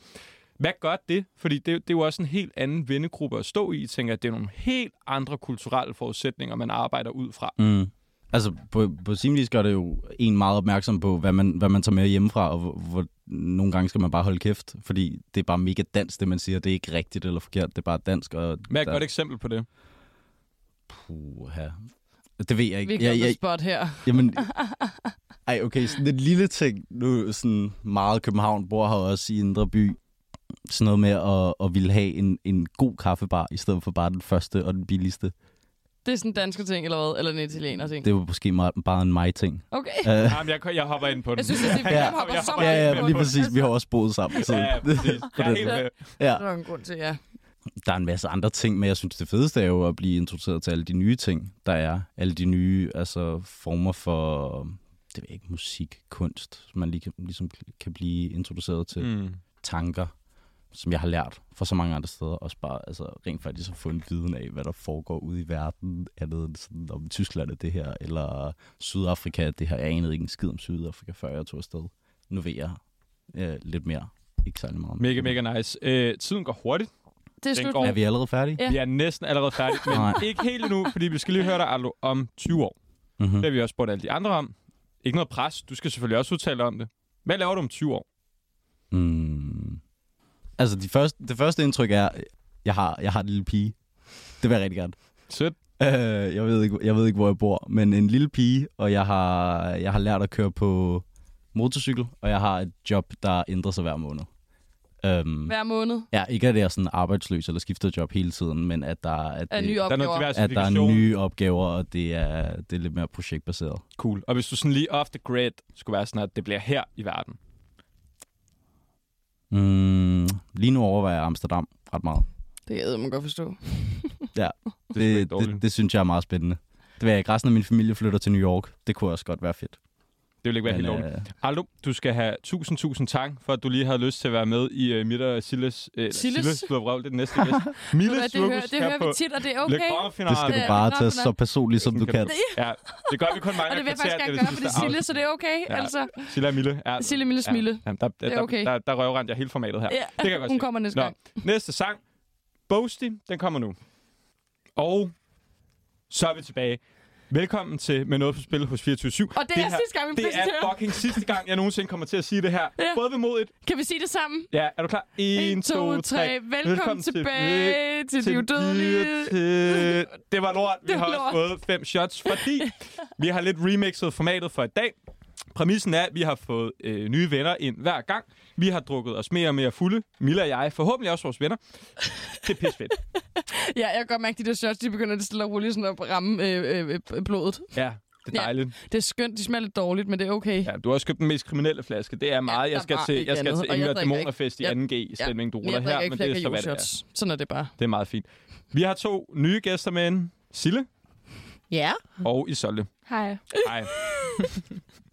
Hvad gør det? Fordi det, det er jo også en helt anden vennegruppe at stå i. Jeg tænker, at det er nogle helt andre kulturelle forudsætninger, man arbejder ud fra. Mm. Altså, på, på sin vis gør det jo en meget opmærksom på, hvad man, hvad man tager med hjemmefra, og hvor, hvor nogle gange skal man bare holde kæft, fordi det er bare mega dansk, det man siger. Det er ikke rigtigt eller forkert, det er bare dansk. Og Hvad er et der- godt eksempel på det? Puha. Det ved jeg ikke. Vi Jeg, går jeg, på spot her. Jamen, ej, okay, sådan en lille ting. Nu sådan meget København bor her også i Indre By. Sådan noget med at, at ville have en, en god kaffebar, i stedet for bare den første og den billigste. Det er sådan en dansk ting, eller hvad? Eller en italiener ting. Det var måske meget, bare en mig-ting. Okay. Uh, Jamen, jeg, jeg hopper ind på den. Jeg synes, det er Ja. hopper så ja, meget ind ja, på lige præcis. Vi har også boet sammen. Så Ja, ja, præcis. Jeg er helt med. ja. Der er en grund til, ja. Der er en masse andre ting, men jeg synes, det fedeste er jo at blive introduceret til alle de nye ting, der er. Alle de nye altså, former for det ved jeg ikke, musik, kunst, som man lige kan, ligesom kan blive introduceret til. Mm. tanker, som jeg har lært fra så mange andre steder. Også bare altså, rent faktisk at få en viden af, hvad der foregår ude i verden. Andet end sådan, om Tyskland er det her, eller Sydafrika er det her. Jeg anede ikke en skid om Sydafrika, før jeg tog afsted. Nu ved jeg øh, lidt mere. Ikke særlig meget. Mega, mega nice. Øh, tiden går hurtigt. Det er slut går-. Er vi allerede færdige? Ja. Vi er næsten allerede færdige, men Nej. ikke helt endnu, fordi vi skal lige høre dig, Arlo, om 20 år. Mm-hmm. Det har vi også spurgt alle de andre om. Ikke noget pres. Du skal selvfølgelig også udtale dig om det. Hvad laver du om 20 år? Mm. Altså, de første, det første indtryk er, jeg har, jeg har en lille pige. Det vil jeg rigtig gerne. Sødt. Øh, jeg, ved ikke, jeg ved ikke, hvor jeg bor, men en lille pige, og jeg har, jeg har lært at køre på motorcykel, og jeg har et job, der ændrer sig hver måned. Um, Hver måned ja, ikke at jeg er sådan arbejdsløs eller skifter job hele tiden, men at der, at er det, nye Der er opgaver. at der er nye opgaver, og det er, det er lidt mere projektbaseret. Cool. Og hvis du sådan lige off the grid skulle være sådan, at det bliver her i verden. Mm, lige nu overvejer jeg Amsterdam ret meget. Det kan man godt forstå. Ja, det, dårligt. det, det synes jeg er meget spændende. Det vil jeg ikke. Resten af min familie flytter til New York. Det kunne også godt være fedt. Det vil ikke være helt Men, dårligt. øh, Aldo, du skal have tusind, tusind tak, for at du lige havde lyst til at være med i uh, mit og Silles... Uh, Silles? Silles Røv, det er den næste gæst. Milles det hører, det hører vi tit, og det er okay. det skal du bare tage så personligt, som du kan. Ja, det gør vi kun mange Og det vil jeg faktisk gerne gøre, for det er Sille, så det er okay. Ja. Altså, Silla og Mille. Ja. Sille, Mille, Smille. Ja, der, der, er okay. der, der, røvrendte jeg hele formatet her. Ja, Det kan jeg godt hun kommer næste gang. næste sang. Boasty, den kommer nu. Og så er vi tilbage. Velkommen til Med Noget på Spil hos 24-7. Og det, er sidste gang, vi det er fucking sidste gang, jeg nogensinde kommer til at sige det her. Ja. Både ved modigt. Kan vi sige det sammen? Ja, er du klar? 1, 1, 2, 3. Velkommen tilbage til de udødelige. til... Det var lort. Vi Det har var også lort. fået fem shots, fordi vi har lidt remixet formatet for i dag. Præmissen er, at vi har fået øh, nye venner ind hver gang. Vi har drukket os mere og mere fulde. Milla og jeg, forhåbentlig også vores venner. Det er pis fedt. Ja, jeg kan godt mærke, at de der shots, de begynder det stille og roligt sådan at ramme øh, øh, øh, blodet. Ja, det er Ja. dejligt. Det er skønt, de smager lidt dårligt, men det er okay. Ja, du har også købt den mest kriminelle flaske. Det er meget. der Jeg skal til, ikke jeg skal andet, til drikker Dæmonerfest i ikke. 2G i stemning. Du ruller her, men det er så, hvad det er. Sådan er det bare. Det er meget fint. Vi har to nye gæster med ind. Sille Ja. og Isolde. Hej. Hej.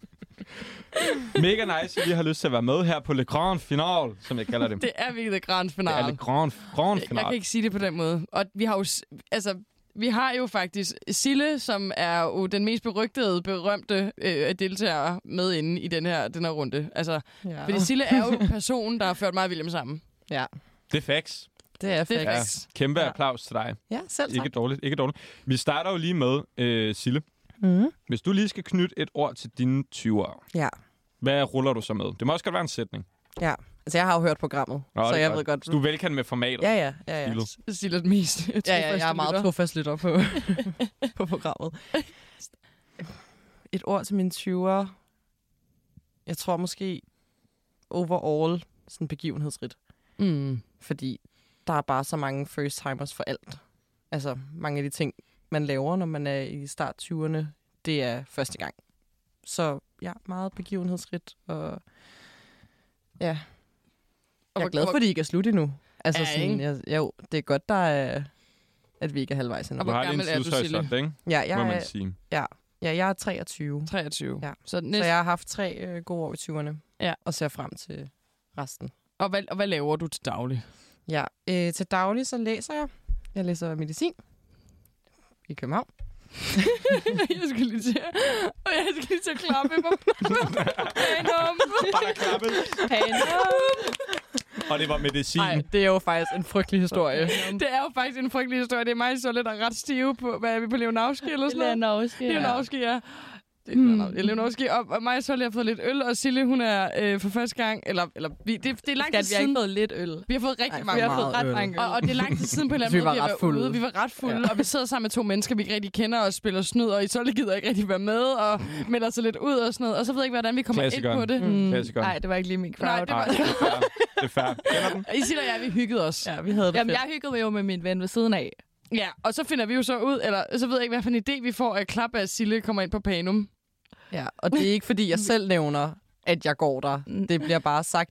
Mega nice, at vi har lyst til at være med her på Le Grand Final, som jeg kalder det. Det er virkelig det grand Det er. Le Grand, Grand Jeg Final. kan ikke sige det på den måde. Og vi har jo... Altså, vi har jo faktisk Sille, som er jo den mest berygtede, berømte øh, deltager med inde i den her, den her runde. Altså, ja. fordi Sille er jo personen, der har ført mig og William sammen. Ja, Det er facts. det er Det facts. facts. Kæmpe Ja. applaus til dig. Ja, selv tak. Ikke dårligt, ikke dårligt. Vi starter jo lige med, øh, Sille. Mm. Hvis du lige skal knytte et ord til dine 20'ere, Ja. hvad ruller du så med? Det må også godt være en sætning. ja. Altså, jeg har jo hørt programmet, Nå, så jeg ved godt... Du er velkendt med formatet. Ja, ja, ja, ja. Stilet. Mest Ja, ja, jeg er meget trofast lytter på, på programmet. Et ord til mine 20'ere. Jeg tror måske overall sådan begivenhedsrigt. Mm. Fordi der er bare så mange first timers for alt. Altså mange af de ting, man laver, når man er i start 20'erne, det er første gang. Så ja, meget begivenhedsrigt. Og ja, Og jeg er glad for, at det ikke er slut endnu. Altså Ja, sådan, jeg, jo, det er godt, der er, at vi ikke er halvvejs endnu. Og hvor gammel er du, tidshorisont, ikke? Ja, jeg, Må man sige. ja, jeg er 23. 23. Ja. Så, Så næste, jeg har haft tre øh, gode år i 20'erne. Ja. Og ser frem til resten. og, hvad, og hvad laver du til daglig? Ja, øh, til daglig så læser jeg. Jeg læser medicin i København. jeg skal lige til at, og jeg skal lige til at klappe på Hanum. Bare klappe. Hanum! og det var medicin. Nej, det er jo faktisk en frygtelig historie. Det er jo faktisk en frygtelig historie. Det er mig, så lidt ret stive på, hvad er vi på Leonowski eller sådan noget? Leonowski, ja. Leonowski, ja. Det er hmm. Leonowski, og, og mig og Solly har fået lidt øl, og Sille, hun er øh, for første gang, eller, eller vi, det, det er lang tid Skat, vi har ikke siden. fået lidt øl. Vi har fået rigtig Ej, mange vi har fået ret øl. mange øl. Og, og det er lang tid siden på en eller anden Vi var måde, vi har ret været fulde. ude. Vi var ret fulde, ja. og vi sidder sammen med to mennesker, vi ikke rigtig kender og spiller snyd, og i Solly gider ikke rigtig være med, og melder sig lidt ud og sådan noget. Og så ved jeg ikke, hvordan vi kommer ind Klassikeren. på det. Mm. Klassikeren. Nej, det var ikke lige min crowd. Nej, det var- Nej, det er fair. Det er fair. I siger, at ja, vi hyggede os. Ja, vi havde det Jamen, fedt. jeg hyggede mig jo med min ven ved siden af. Ja, og så finder vi jo så ud, eller så ved jeg ikke, hvad for en idé vi får, at klap af Sille kommer ind på Panum. Ja, og det er ikke, fordi jeg selv nævner, at jeg går der. Det bliver bare sagt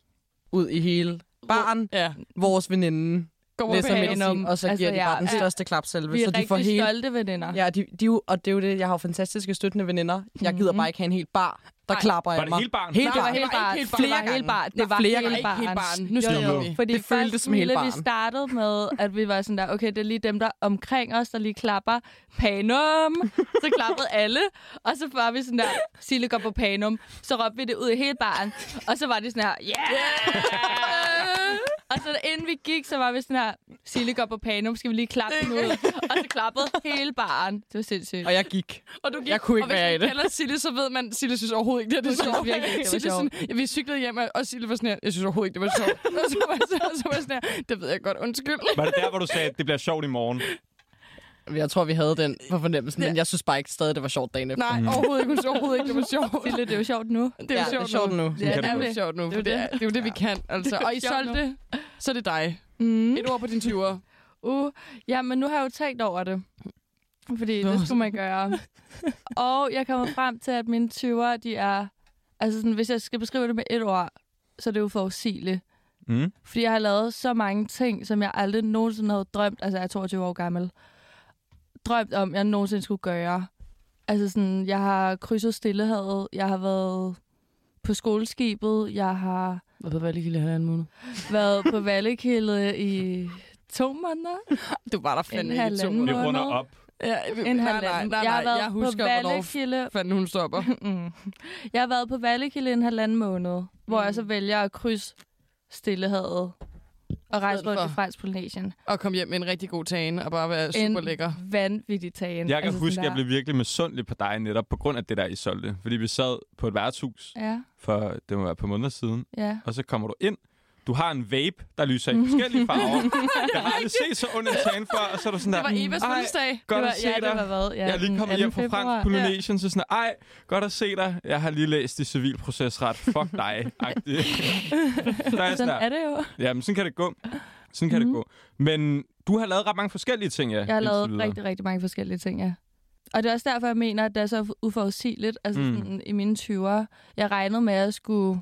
ud i hele barn. Ja, Vores veninde går læser medicin, og så Altså, giver de ja, bare den ja. største klapsalve. Vi er så de får hele... stolte veninder. Ja, de, de, og det er jo det, jeg har jo fantastiske støttende veninder. Jeg gider Mhm. bare ikke have en helt bar, der Nej. klapper Var af det mig. hele barn? Helt Nej, bar. det var helt ikke bare helt flere barn. helt bare. Det var flere helt gange. barn. Ikke helt barn. Nu jo. vi. Fordi Det føltes først som helt barn. vi startede med, at vi var sådan der, okay, det er lige dem, der omkring os, der lige klapper. Panum! Så klappede alle. Og så var vi sådan der, Sille går på Panum. Så råbte vi det ud i hele baren. Og så var det sådan her, yeah! Og så inden vi gik, så var vi sådan her, Sille går på Panum, skal vi lige klappe den ud? Og så klappede hele baren. Det var sindssygt. Og jeg gik. Og du gik, Jeg kunne ikke og hvis være i det. kender Sille, så ved man, Sille synes overhovedet ikke, det, er det er synes sjovt. virkelig det var Sille sjovt. sådan, ja, vi cyklede hjem, og Sille var sådan her, jeg synes overhovedet ikke, det var sjovt. og så var, jeg, så, så var sådan her, det ved jeg godt, undskyld. Var det der, hvor du sagde, at det bliver sjovt i morgen? Jeg tror, vi havde den på fornemmelsen, men jeg synes bare ikke stadig, det var sjovt dagen efter. Nej, overhovedet ikke. Overhovedet ikke, det var sjovt. Sille, det er jo sjovt nu. Det er jo Ja, sjovt, det er sjovt nu. Ja, kan det er det jo sjovt nu, for Det det er er, det er jo det, vi kan. Altså. Og i solgte, så er det dig. Mm. Et ord på din 20'er. Uh, ja, men nu har jeg jo tænkt over det. Fordi det skulle man gøre. og jeg kommer frem til, at mine 20'er, de er... Altså sådan, hvis jeg skal beskrive det med et ord, så er det jo forudsigeligt. Mm. Fordi jeg har lavet så mange ting, som jeg aldrig nogensinde havde drømt. Altså, jeg er 22 år gammel. Drømt om, jeg nogensinde skulle gøre. Altså sådan, jeg har krydset Stillehavet. Jeg har været på skoleskibet. Jeg har Hvad ved jeg lige halvanden måned? været på Vallekilde i to måneder. Du var der fandme En ikke to måneder. Det runder op. Ja, En nej, halvanden. nej, nej, jeg har været Jeg husker, på hvornår Vallekilde. fanden hun stopper. Mm. Jeg har været på Vallekilde en halvanden måned, hvor Mm. jeg så vælger at krydse Stillehavet og rejse rundt for. i Fransk Polynesien. Og komme hjem med en rigtig god tane og bare være super En lækker. vanvittig tagen. Jeg kan Altså huske, at jeg blev virkelig misundelig på dig netop på grund af det der i Solde. Fordi vi sad på et værtshus Ja, for, det må være på måneder siden, ja. og så kommer du ind. Du har en vape, der lyser i forskellige farver. jeg har aldrig set så ond en før, og så er du sådan der... Det var Evas "Ej, fødselsdag. Godt det var, at se ja, dig. det var hvad? Ja, jeg er lige kommet 2. hjem fra. Fransk Polynesien, så sådan, ej, godt at se dig. Jeg har lige læst i civilprocesret. Fuck dig. der er Sådan der. er det jo. Jamen, sådan kan det gå. Sådan kan Mhm. det gå. Men du har lavet ret mange forskellige ting, ja. Jeg har lavet videre. rigtig, rigtig mange forskellige ting, ja. Og det er også derfor, jeg mener, at det er så uforudsigeligt. Altså Mm. mm. sådan, i mine 20'er. Jeg regnede med, at jeg skulle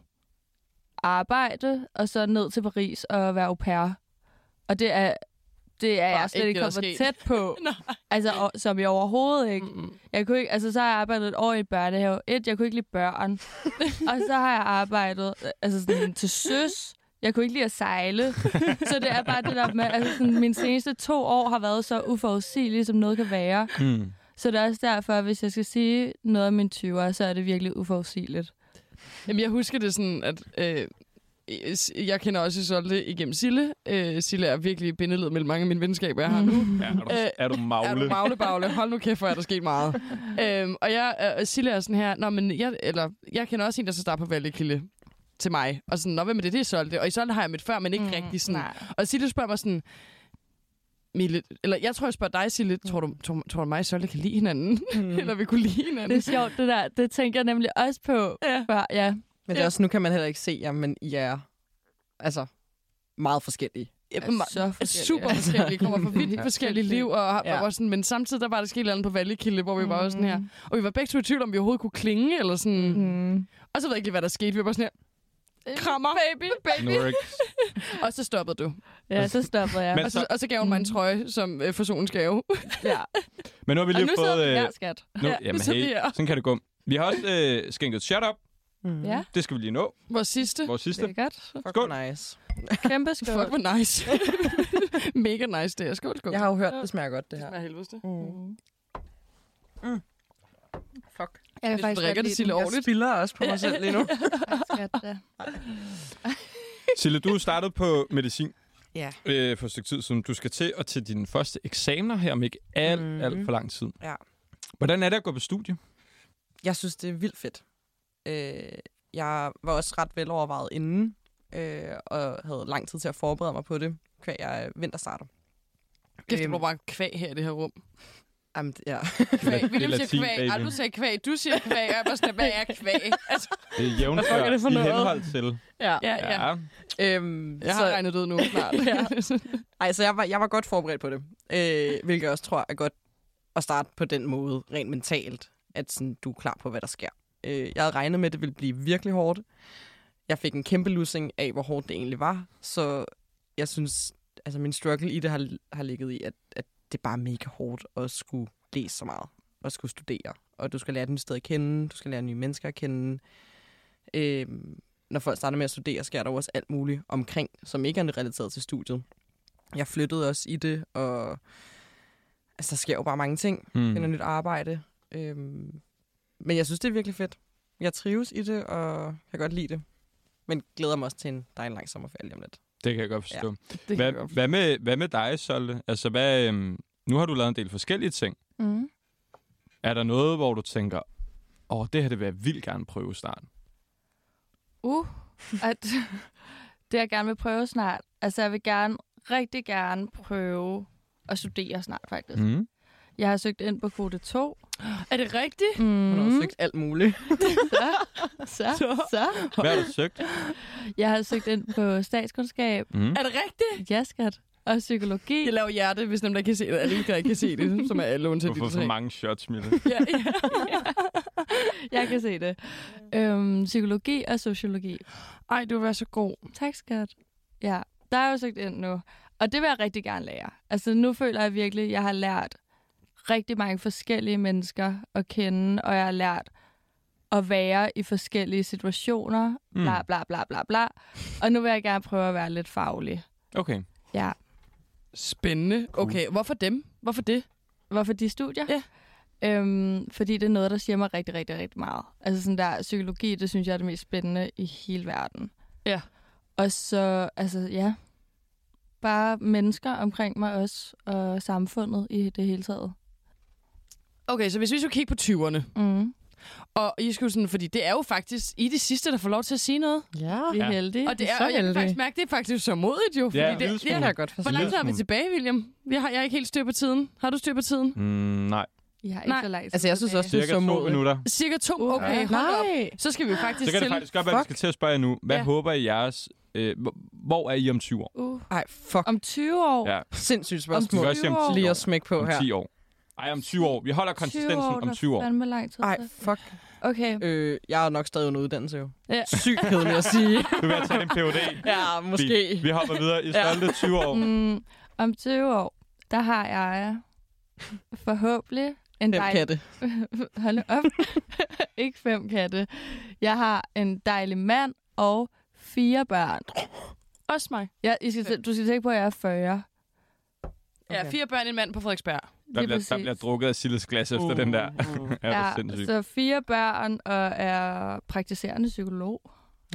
arbejde, og så ned til Paris og være au pair. Og det er, det er Bare jeg slet ikke kommet tæt på. Altså, og, som jeg overhovedet ikke. Mm-mm. Jeg kunne ikke, altså så har jeg arbejdet et år i et børnehave. Et, jeg kunne ikke lide børn. og så har jeg arbejdet altså sådan, til søs. Jeg kunne ikke lide at sejle. så det er bare det der med, altså sådan, mine seneste to år har været så uforudsigelige, som noget kan være. Mm. Så det er også derfor, at hvis jeg skal sige noget om mine 20'er, så er det virkelig uforudsigeligt. Jamen, jeg husker det sådan, at øh, jeg kender også Isolde igennem Sille. Øh, Sille er virkelig bindeled mellem mange af mine venskaber, jeg har nu. Ja, er du, Øh, er du Er magle? du maglebagle? Hold nu kæft, hvor er der sket meget. øhm, og jeg, øh, Sille er sådan her, Nå, men jeg, eller, jeg kender også en, der så starte på Vallekilde til mig. Og sådan, Nå, hvem er det, det er Isolde? Og Isolde har jeg mødt før, men ikke mm, rigtig sådan. Nej. Og Sille spørger mig sådan, Mille, eller jeg tror, jeg spørger dig, Sille, tror du, tror, tror du mig og Isolde kan lide hinanden? Mm. eller vi kunne lide hinanden? Det er sjovt, det der. Det tænker jeg nemlig også på. Ja. Før, ja. Men det er også, nu kan man heller ikke se jer, men I er altså meget forskellige. Ja, ma- så forskellige. super forskellige, kommer fra vidt forskellige liv, og, Ja. var sådan, men samtidig der var der sket et eller andet på Vallekilde, hvor vi var også sådan her. Og vi var begge to i tvivl, om vi overhovedet kunne klinge, eller sådan. Mm. Mm. Og så ved jeg ikke lige, hvad der skete. Vi var bare sådan her, krammer, baby, baby. Og så stoppede du. Ja, så stoppede jeg. Men Og så, og så gav hun mig en trøje som øh, forsonens gave. ja. Men nu har vi Og lige nu sidder fået... øh, her, skat. nu, Ja, nu jamen, vi hey, her. sådan kan det gå. Vi har også øh, skænket shut up. Mm. Ja, Det skal vi lige nå. Vores sidste. Vores det sidste. er godt. Fuck, Skål. nice. Kæmpe skål. Fuck, hvor nice. Mega nice, det er. Skål, skål. Jeg har jo hørt, det smager godt, det her. Hvad helvede det? Mm. Fuck. Jeg kan du drikker det, Sille, Jeg ordentligt. spiller også på mig selv lige nu. skat, ja. Sille, du startede på medicin Ja. øh, for et stykke tid siden. Du skal til at til dine første eksamener her om ikke alt, mm. alt for lang tid. Ja. Hvordan er det at gå på studie? Jeg synes, det er vildt fedt. Øh, jeg var også ret velovervejet inden, øh, og havde lang tid til at forberede mig på det, hver jeg er vinterstarter. Kæft, Øhm, du bare kvæg her i det her rum. Jamen, ja. Kvæg. William siger kvæg. baby. Ej, du sagde kvæg. Du siger kvæg. Og jeg bare sådan, hvad er kvæg? Altså, Det er jævnfør er det for i noget? henhold til. ja. ja, ja. Ja. Øhm, Jeg har så, regnet det ud nu snart. Ja. Ej, så jeg var, jeg var godt forberedt på det. Øh, hvilket jeg også tror er godt at starte på den måde, rent mentalt. At sådan, du er klar på, hvad der sker. Øh, jeg havde regnet med, at det ville blive virkelig hårdt. Jeg fik en kæmpe lussing af, hvor hårdt det egentlig var. Så jeg synes, altså min struggle i det har, har ligget i, at, at det er bare mega hårdt at skulle læse så meget. Og skulle studere. Og du skal lære et nyt sted at kende. Du skal lære nye mennesker at kende. Øh, når folk starter med at studere, sker der jo også alt muligt omkring, som ikke er relateret til studiet. Jeg flyttede også i det, og altså, der sker jo bare mange ting. Mm. Finder nyt arbejde. Øhm, men jeg synes, det er virkelig fedt. Jeg trives i det, og jeg kan godt lide det. Men glæder mig også til en dejlig lang sommerferie om lidt. Det kan jeg godt forstå. Kan Hvad, godt. hvad, med, hvad med dig, Solte? Altså, hvad, øhm, nu har du lavet en del forskellige ting. Mm. Er der noget, hvor du tænker, åh, det her det vil jeg vildt gerne prøve snart? Uh, at det jeg gerne vil prøve snart. Altså, jeg vil gerne, rigtig gerne prøve at studere snart, faktisk. Mm. Mm. Jeg har søgt ind på kvote 2. Er det rigtigt? Hun har Mm. søgt alt muligt. Så, så. Hvad har du søgt? Jeg har søgt ind på statskundskab, Mm. Er det rigtigt? ja, skat, og psykologi. Jeg laver hjerte, hvis dem, der kan se det. Alle, der ikke kan se det, som er alle undtaget Du har de fået for tre. mange shots, Mille. Ja, ja. Jeg kan se det. Øhm, psykologi og sociologi. Ej, du vil være så god. Tak, skat. Ja, der er jo søgt ind nu. Og det vil jeg rigtig gerne lære. Altså, nu føler jeg virkelig, at jeg har lært rigtig mange forskellige mennesker at kende, og jeg har lært at være i forskellige situationer, Mm. bla bla bla bla bla. Og nu vil jeg gerne prøve at være lidt faglig. Okay. Ja. Spændende. Okay, hvorfor dem? Hvorfor det? Hvorfor de studier? Ja. Øhm, fordi det er noget, der siger mig rigtig, rigtig, rigtig meget. Altså sådan der psykologi, det synes jeg er det mest spændende i hele verden. Ja. Og så, altså ja, bare mennesker omkring mig også, og samfundet i det hele taget. Okay, så hvis vi skulle kigge på 20'erne, Mm. og I skulle sådan, fordi det er jo faktisk I er de sidste, der får lov til at sige noget. Ja. Vi er Ja. heldige. Og det er, så og jeg kan faktisk mærke, det er faktisk så modigt jo. Fordi Ja, det, det. Det jeg godt Hvor forstå. lang tid er vi tilbage, William? Jeg har, jeg har ikke helt styr på tiden. Har du styr på tiden? Mm, nej. Jeg har ikke Nej. så lang tid Altså, jeg synes også, det er Cirka så to modigt. minutter. Cirka to? Uh, Okay, ja. hold op. Nej. Så skal vi jo faktisk Så kan det til... faktisk godt være, at vi skal til at spørge jer nu. Hvad Ja. håber I jeres... Øh, hvor- hvor er I om 20 år? Uh. Ej, fuck. Om 20 år? Ja. Sindssygt Om spørgsmål. Om 20 år. 10 Lige at smække på Om her. 10 år. Ej, om 20 år. Vi holder 20 konsistensen år, om 20 år. Er fandme lang tid Ej, til. fuck. Okay. Øh, jeg er nok stadig under uddannelse jo. Ja. Sygt kedeligt at sige. Du vil taget en PhD. ja, måske. Vi, vi hopper videre. I Ja. stolte 20 år. Mm, om 20 år, der har jeg forhåbentlig en Fem dejlig... katte. Hold nu op. ikke fem katte. Jeg har en dejlig mand og fire børn. Også mig. Ja, I skal, du skal tænke på, at jeg er 40. Ja, Okay. fire børn en mand på Frederiksberg. Der bliver, der præcis. bliver drukket af Silles glas efter den der. ja, det er Ja, sindssygt. så fire børn og er praktiserende psykolog.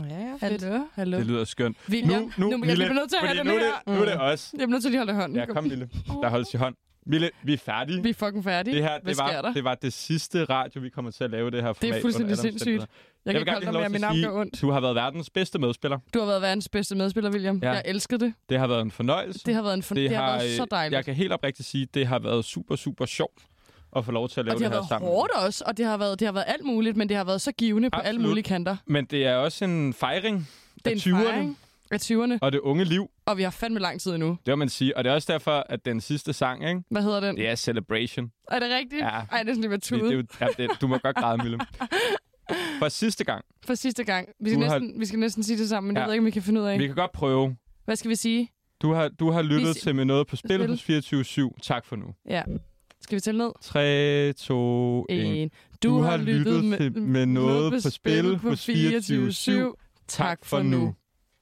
Ja, ja. Hallo? Hallo. Det lyder skønt. William, Nu, nu, nu, jeg bliver nødt til at have nu, er her. det, nu er det os. Jeg bliver nødt til at holde hånden. Ja, kom, Mille. Der holdes i hånd. Mille, vi er færdige. Vi er fucking færdige. Det her, Hvad det sker var, der? det var det sidste radio, vi kommer til at lave det her format. Det er fuldstændig sindssygt. Jeg, Jeg kan ikke holde dig til min at arm gør ondt. du har været verdens bedste medspiller. Du har været verdens bedste medspiller, William. Ja. Jeg elsker det. Det har været en fornøjelse. Det har været, en for... det, det har været så øh, dejligt. Jeg kan helt oprigtigt sige, det har været super, super sjovt at få lov til at lave og det har her været sammen. hårdt også, og det har været, det har været alt muligt, men det har været så givende på alle Absolut. mulige kanter. Men det er også en fejring Det er en 20'erne fejring af 20'erne, og det unge liv. og vi har fandme lang tid endnu. Det må man sige. Og det er også derfor, at den sidste sang, ikke? Hvad hedder den? det er Celebration. Er det rigtigt? Ja. Ej, det er sådan lige ved Det, det, tude. ja, det, du må godt græde, Mille. For sidste gang. For sidste gang. Vi skal, Du har- næsten, vi skal næsten sige det sammen, men ja. Jeg ved ikke, om vi kan finde ud af. Vi kan godt prøve. Hvad skal vi sige? Du har, du har lyttet Vi til med noget på spil Spil. hos 24-7. Tak for nu. Ja. Skal vi tælle ned? 3, 2, 1. En. Du har lyttet til med noget på spil hos 24/7. Tak for nu.